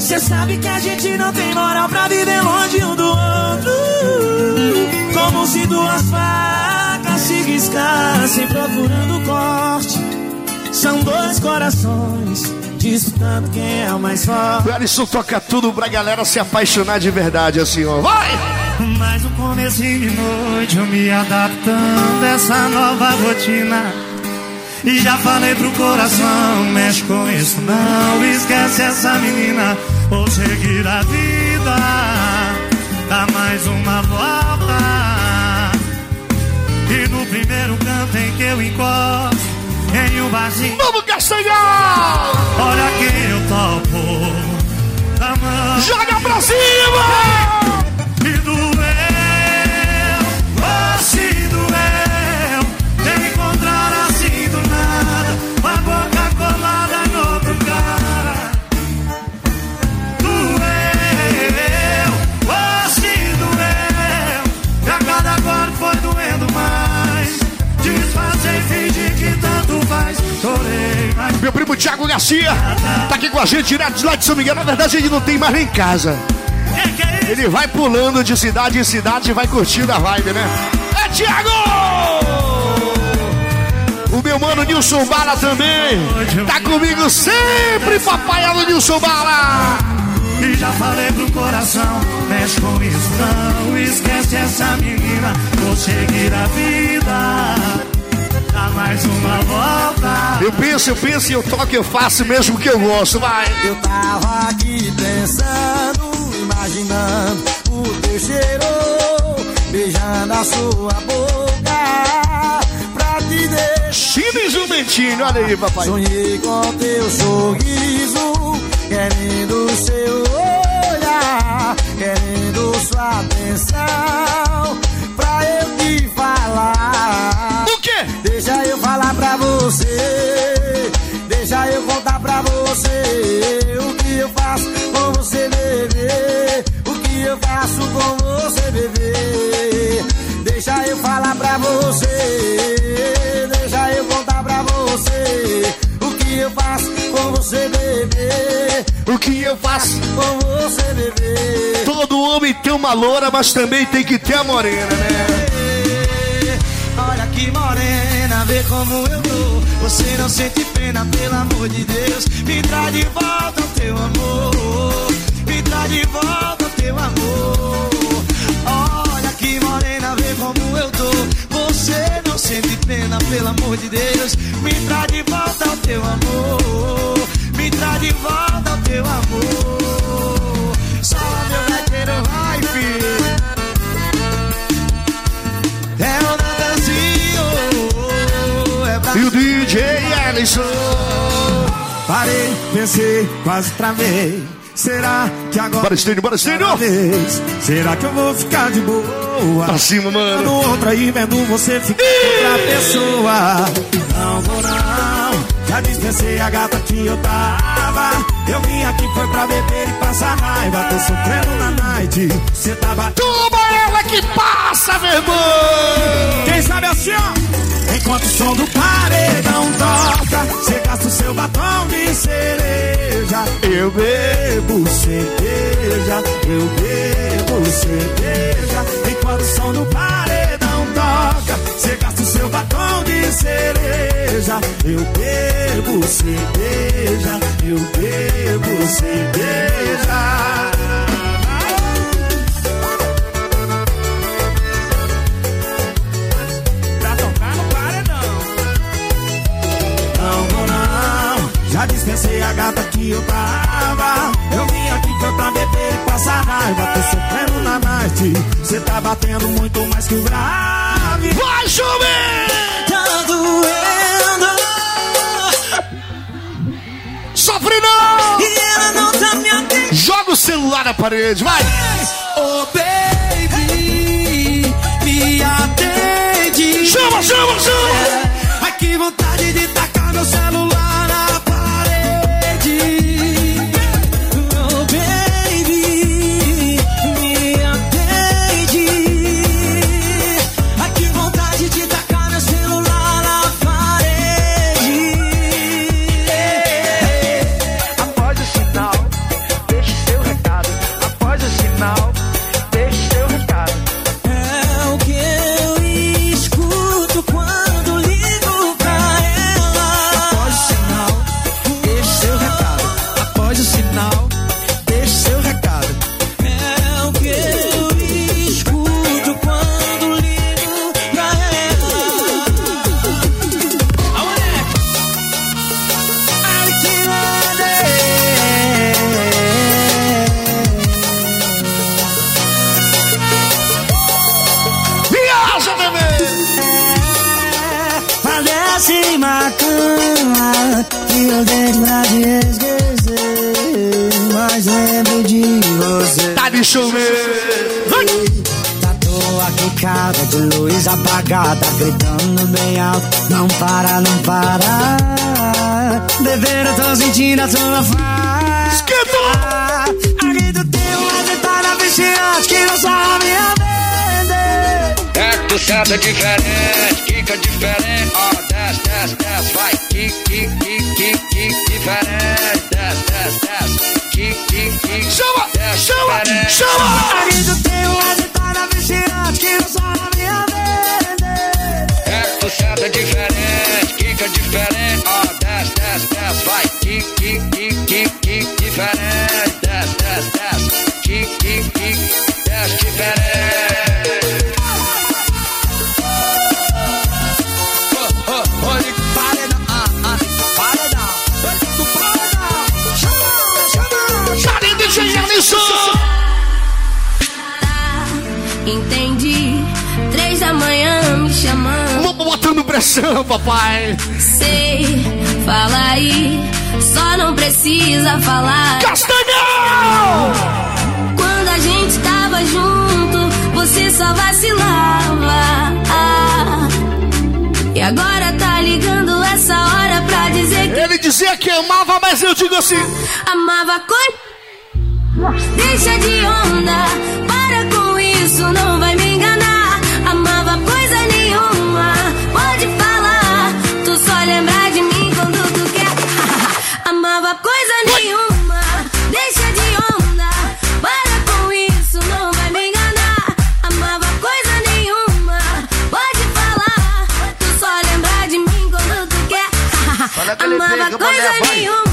Cê sabe que a gente não tem moral pra viver longe um do outro. Como se duas facas se riscassem procurando corte. São dois corações disputando quem é o mais forte. O Alisson toca tudo pra galera se apaixonar de verdade, assim, ó. Vai! Mas no começo de noite eu me adaptando a essa nova rotina. E já falei pro coração, mexe com isso não, esquece essa menina. Vou seguir a vida, dá mais uma volta. E no primeiro canto em que eu encosto, em um barzinho. Vamos, Castanhal! Olha quem eu topo. Joga pra cima! E doeu, Meu primo Thiago Garcia tá aqui com a gente direto de lá de São Miguel. Na verdade, ele não tem mais nem casa. Ele vai pulando de cidade em cidade e vai curtindo a vibe, né? É Thiago! O meu mano Nilson Bala também tá comigo sempre, papai Alô Nilson Bala! E já falei pro coração, mexe com isso não Esquece essa menina, vou seguir a vida Mais uma volta Eu penso, eu penso e eu toco, eu faço mesmo que eu gosto, vai! Eu tava aqui pensando, imaginando o teu cheiro Beijando a sua boca Pra te deixar Chile Jumentinho, olha aí, papai. Sonhei com teu sorriso, querendo seu olhar, querendo sua atenção, pra eu te falar. Deixa eu falar pra você, deixa eu contar pra você o que eu faço com você, bebê. O que eu faço com você, bebê. Deixa eu falar pra você, deixa eu contar pra você o que eu faço com você, bebê. O que eu faço com você, bebê. Todo homem tem uma loura, mas também tem que ter a morena, né? Olha que morena, vê como eu tô. Você não sente pena, pelo amor de Deus. Me traz de volta o teu amor. Me traz de volta o teu amor. Olha que morena, vê como eu tô. Você não sente pena, pelo amor de Deus. Me traz de volta o teu amor. Me traz de volta o teu amor. E o DJ Ellison. Parei, pensei, quase travei. Será que agora. Bora, Estênio, outra? Será que eu vou ficar de boa? Pra cima, mano. No outro aí, vendo você ficar outra pessoa. Já dispensei a gata que eu tava. Eu vim aqui foi pra beber e passar raiva. Tô sofrendo na night. Cê tava. Toma ela que passa, vergonha! Quem sabe assim, ó. Enquanto o som do paredão toca, cê gasta o seu batom de cereja. Eu bebo cerveja, eu bebo cerveja. Enquanto o som do paredão toca, cê seu batom de cereja. Eu bebo cerveja, eu bebo cerveja. Pra tocar no paredão. Não vou não, já dispensei a gata que eu tava. Eu vim aqui foi pra beber e passar raiva. Tô sofrendo na night, cê tá batendo muito mais que o grave. Vai chover! Tá doendo. Sofre não! E ela não tá me atendendo. Joga o celular na parede, vai! Oh baby, me atende. Chama, chama, chama! Ai que vontade de tacar meu celular Tá chover! Tá toa quicada de luz apagada, gritando bem alto. Não para, não para. Beber, eu tô sentindo a tua falta. Esquentou! Aqui do teu lado tá na viciante que não sabe a vender. É que tu senta diferente, quica diferente. Ó, desce, desce, desce, vai. Kick, kick, kick, kick, kick, diferente. Desce, desce, desce. Chama, chama, chama! Aqui do teu lado tá na viciante que não sabe a vender. É que tu senta diferente, quica diferente. Ó, desce, desce, desce, vai. Kick, kick, kick, kick, kick, diferente. Desce, desce, desce. Kick, kick, kick, desce, diferente. Alisson? Entendi. Três da manhã me chamando. Vamos botando pressão, papai! Sei, fala aí. Só não precisa falar. Castanhão! Quando a gente tava junto, você só vacilava. Ah, e agora tá ligando essa hora pra dizer que Ele dizia que amava, mas eu digo assim: amava coi. Deixa de onda, para com isso, não vai me enganar. Amava coisa nenhuma, pode falar. Tu só lembra de mim quando tu quer. Amava coisa nenhuma, deixa de onda, para com isso, não vai me enganar. Amava coisa nenhuma, pode falar. Tu só lembra de mim quando tu quer. Amava coisa nenhuma.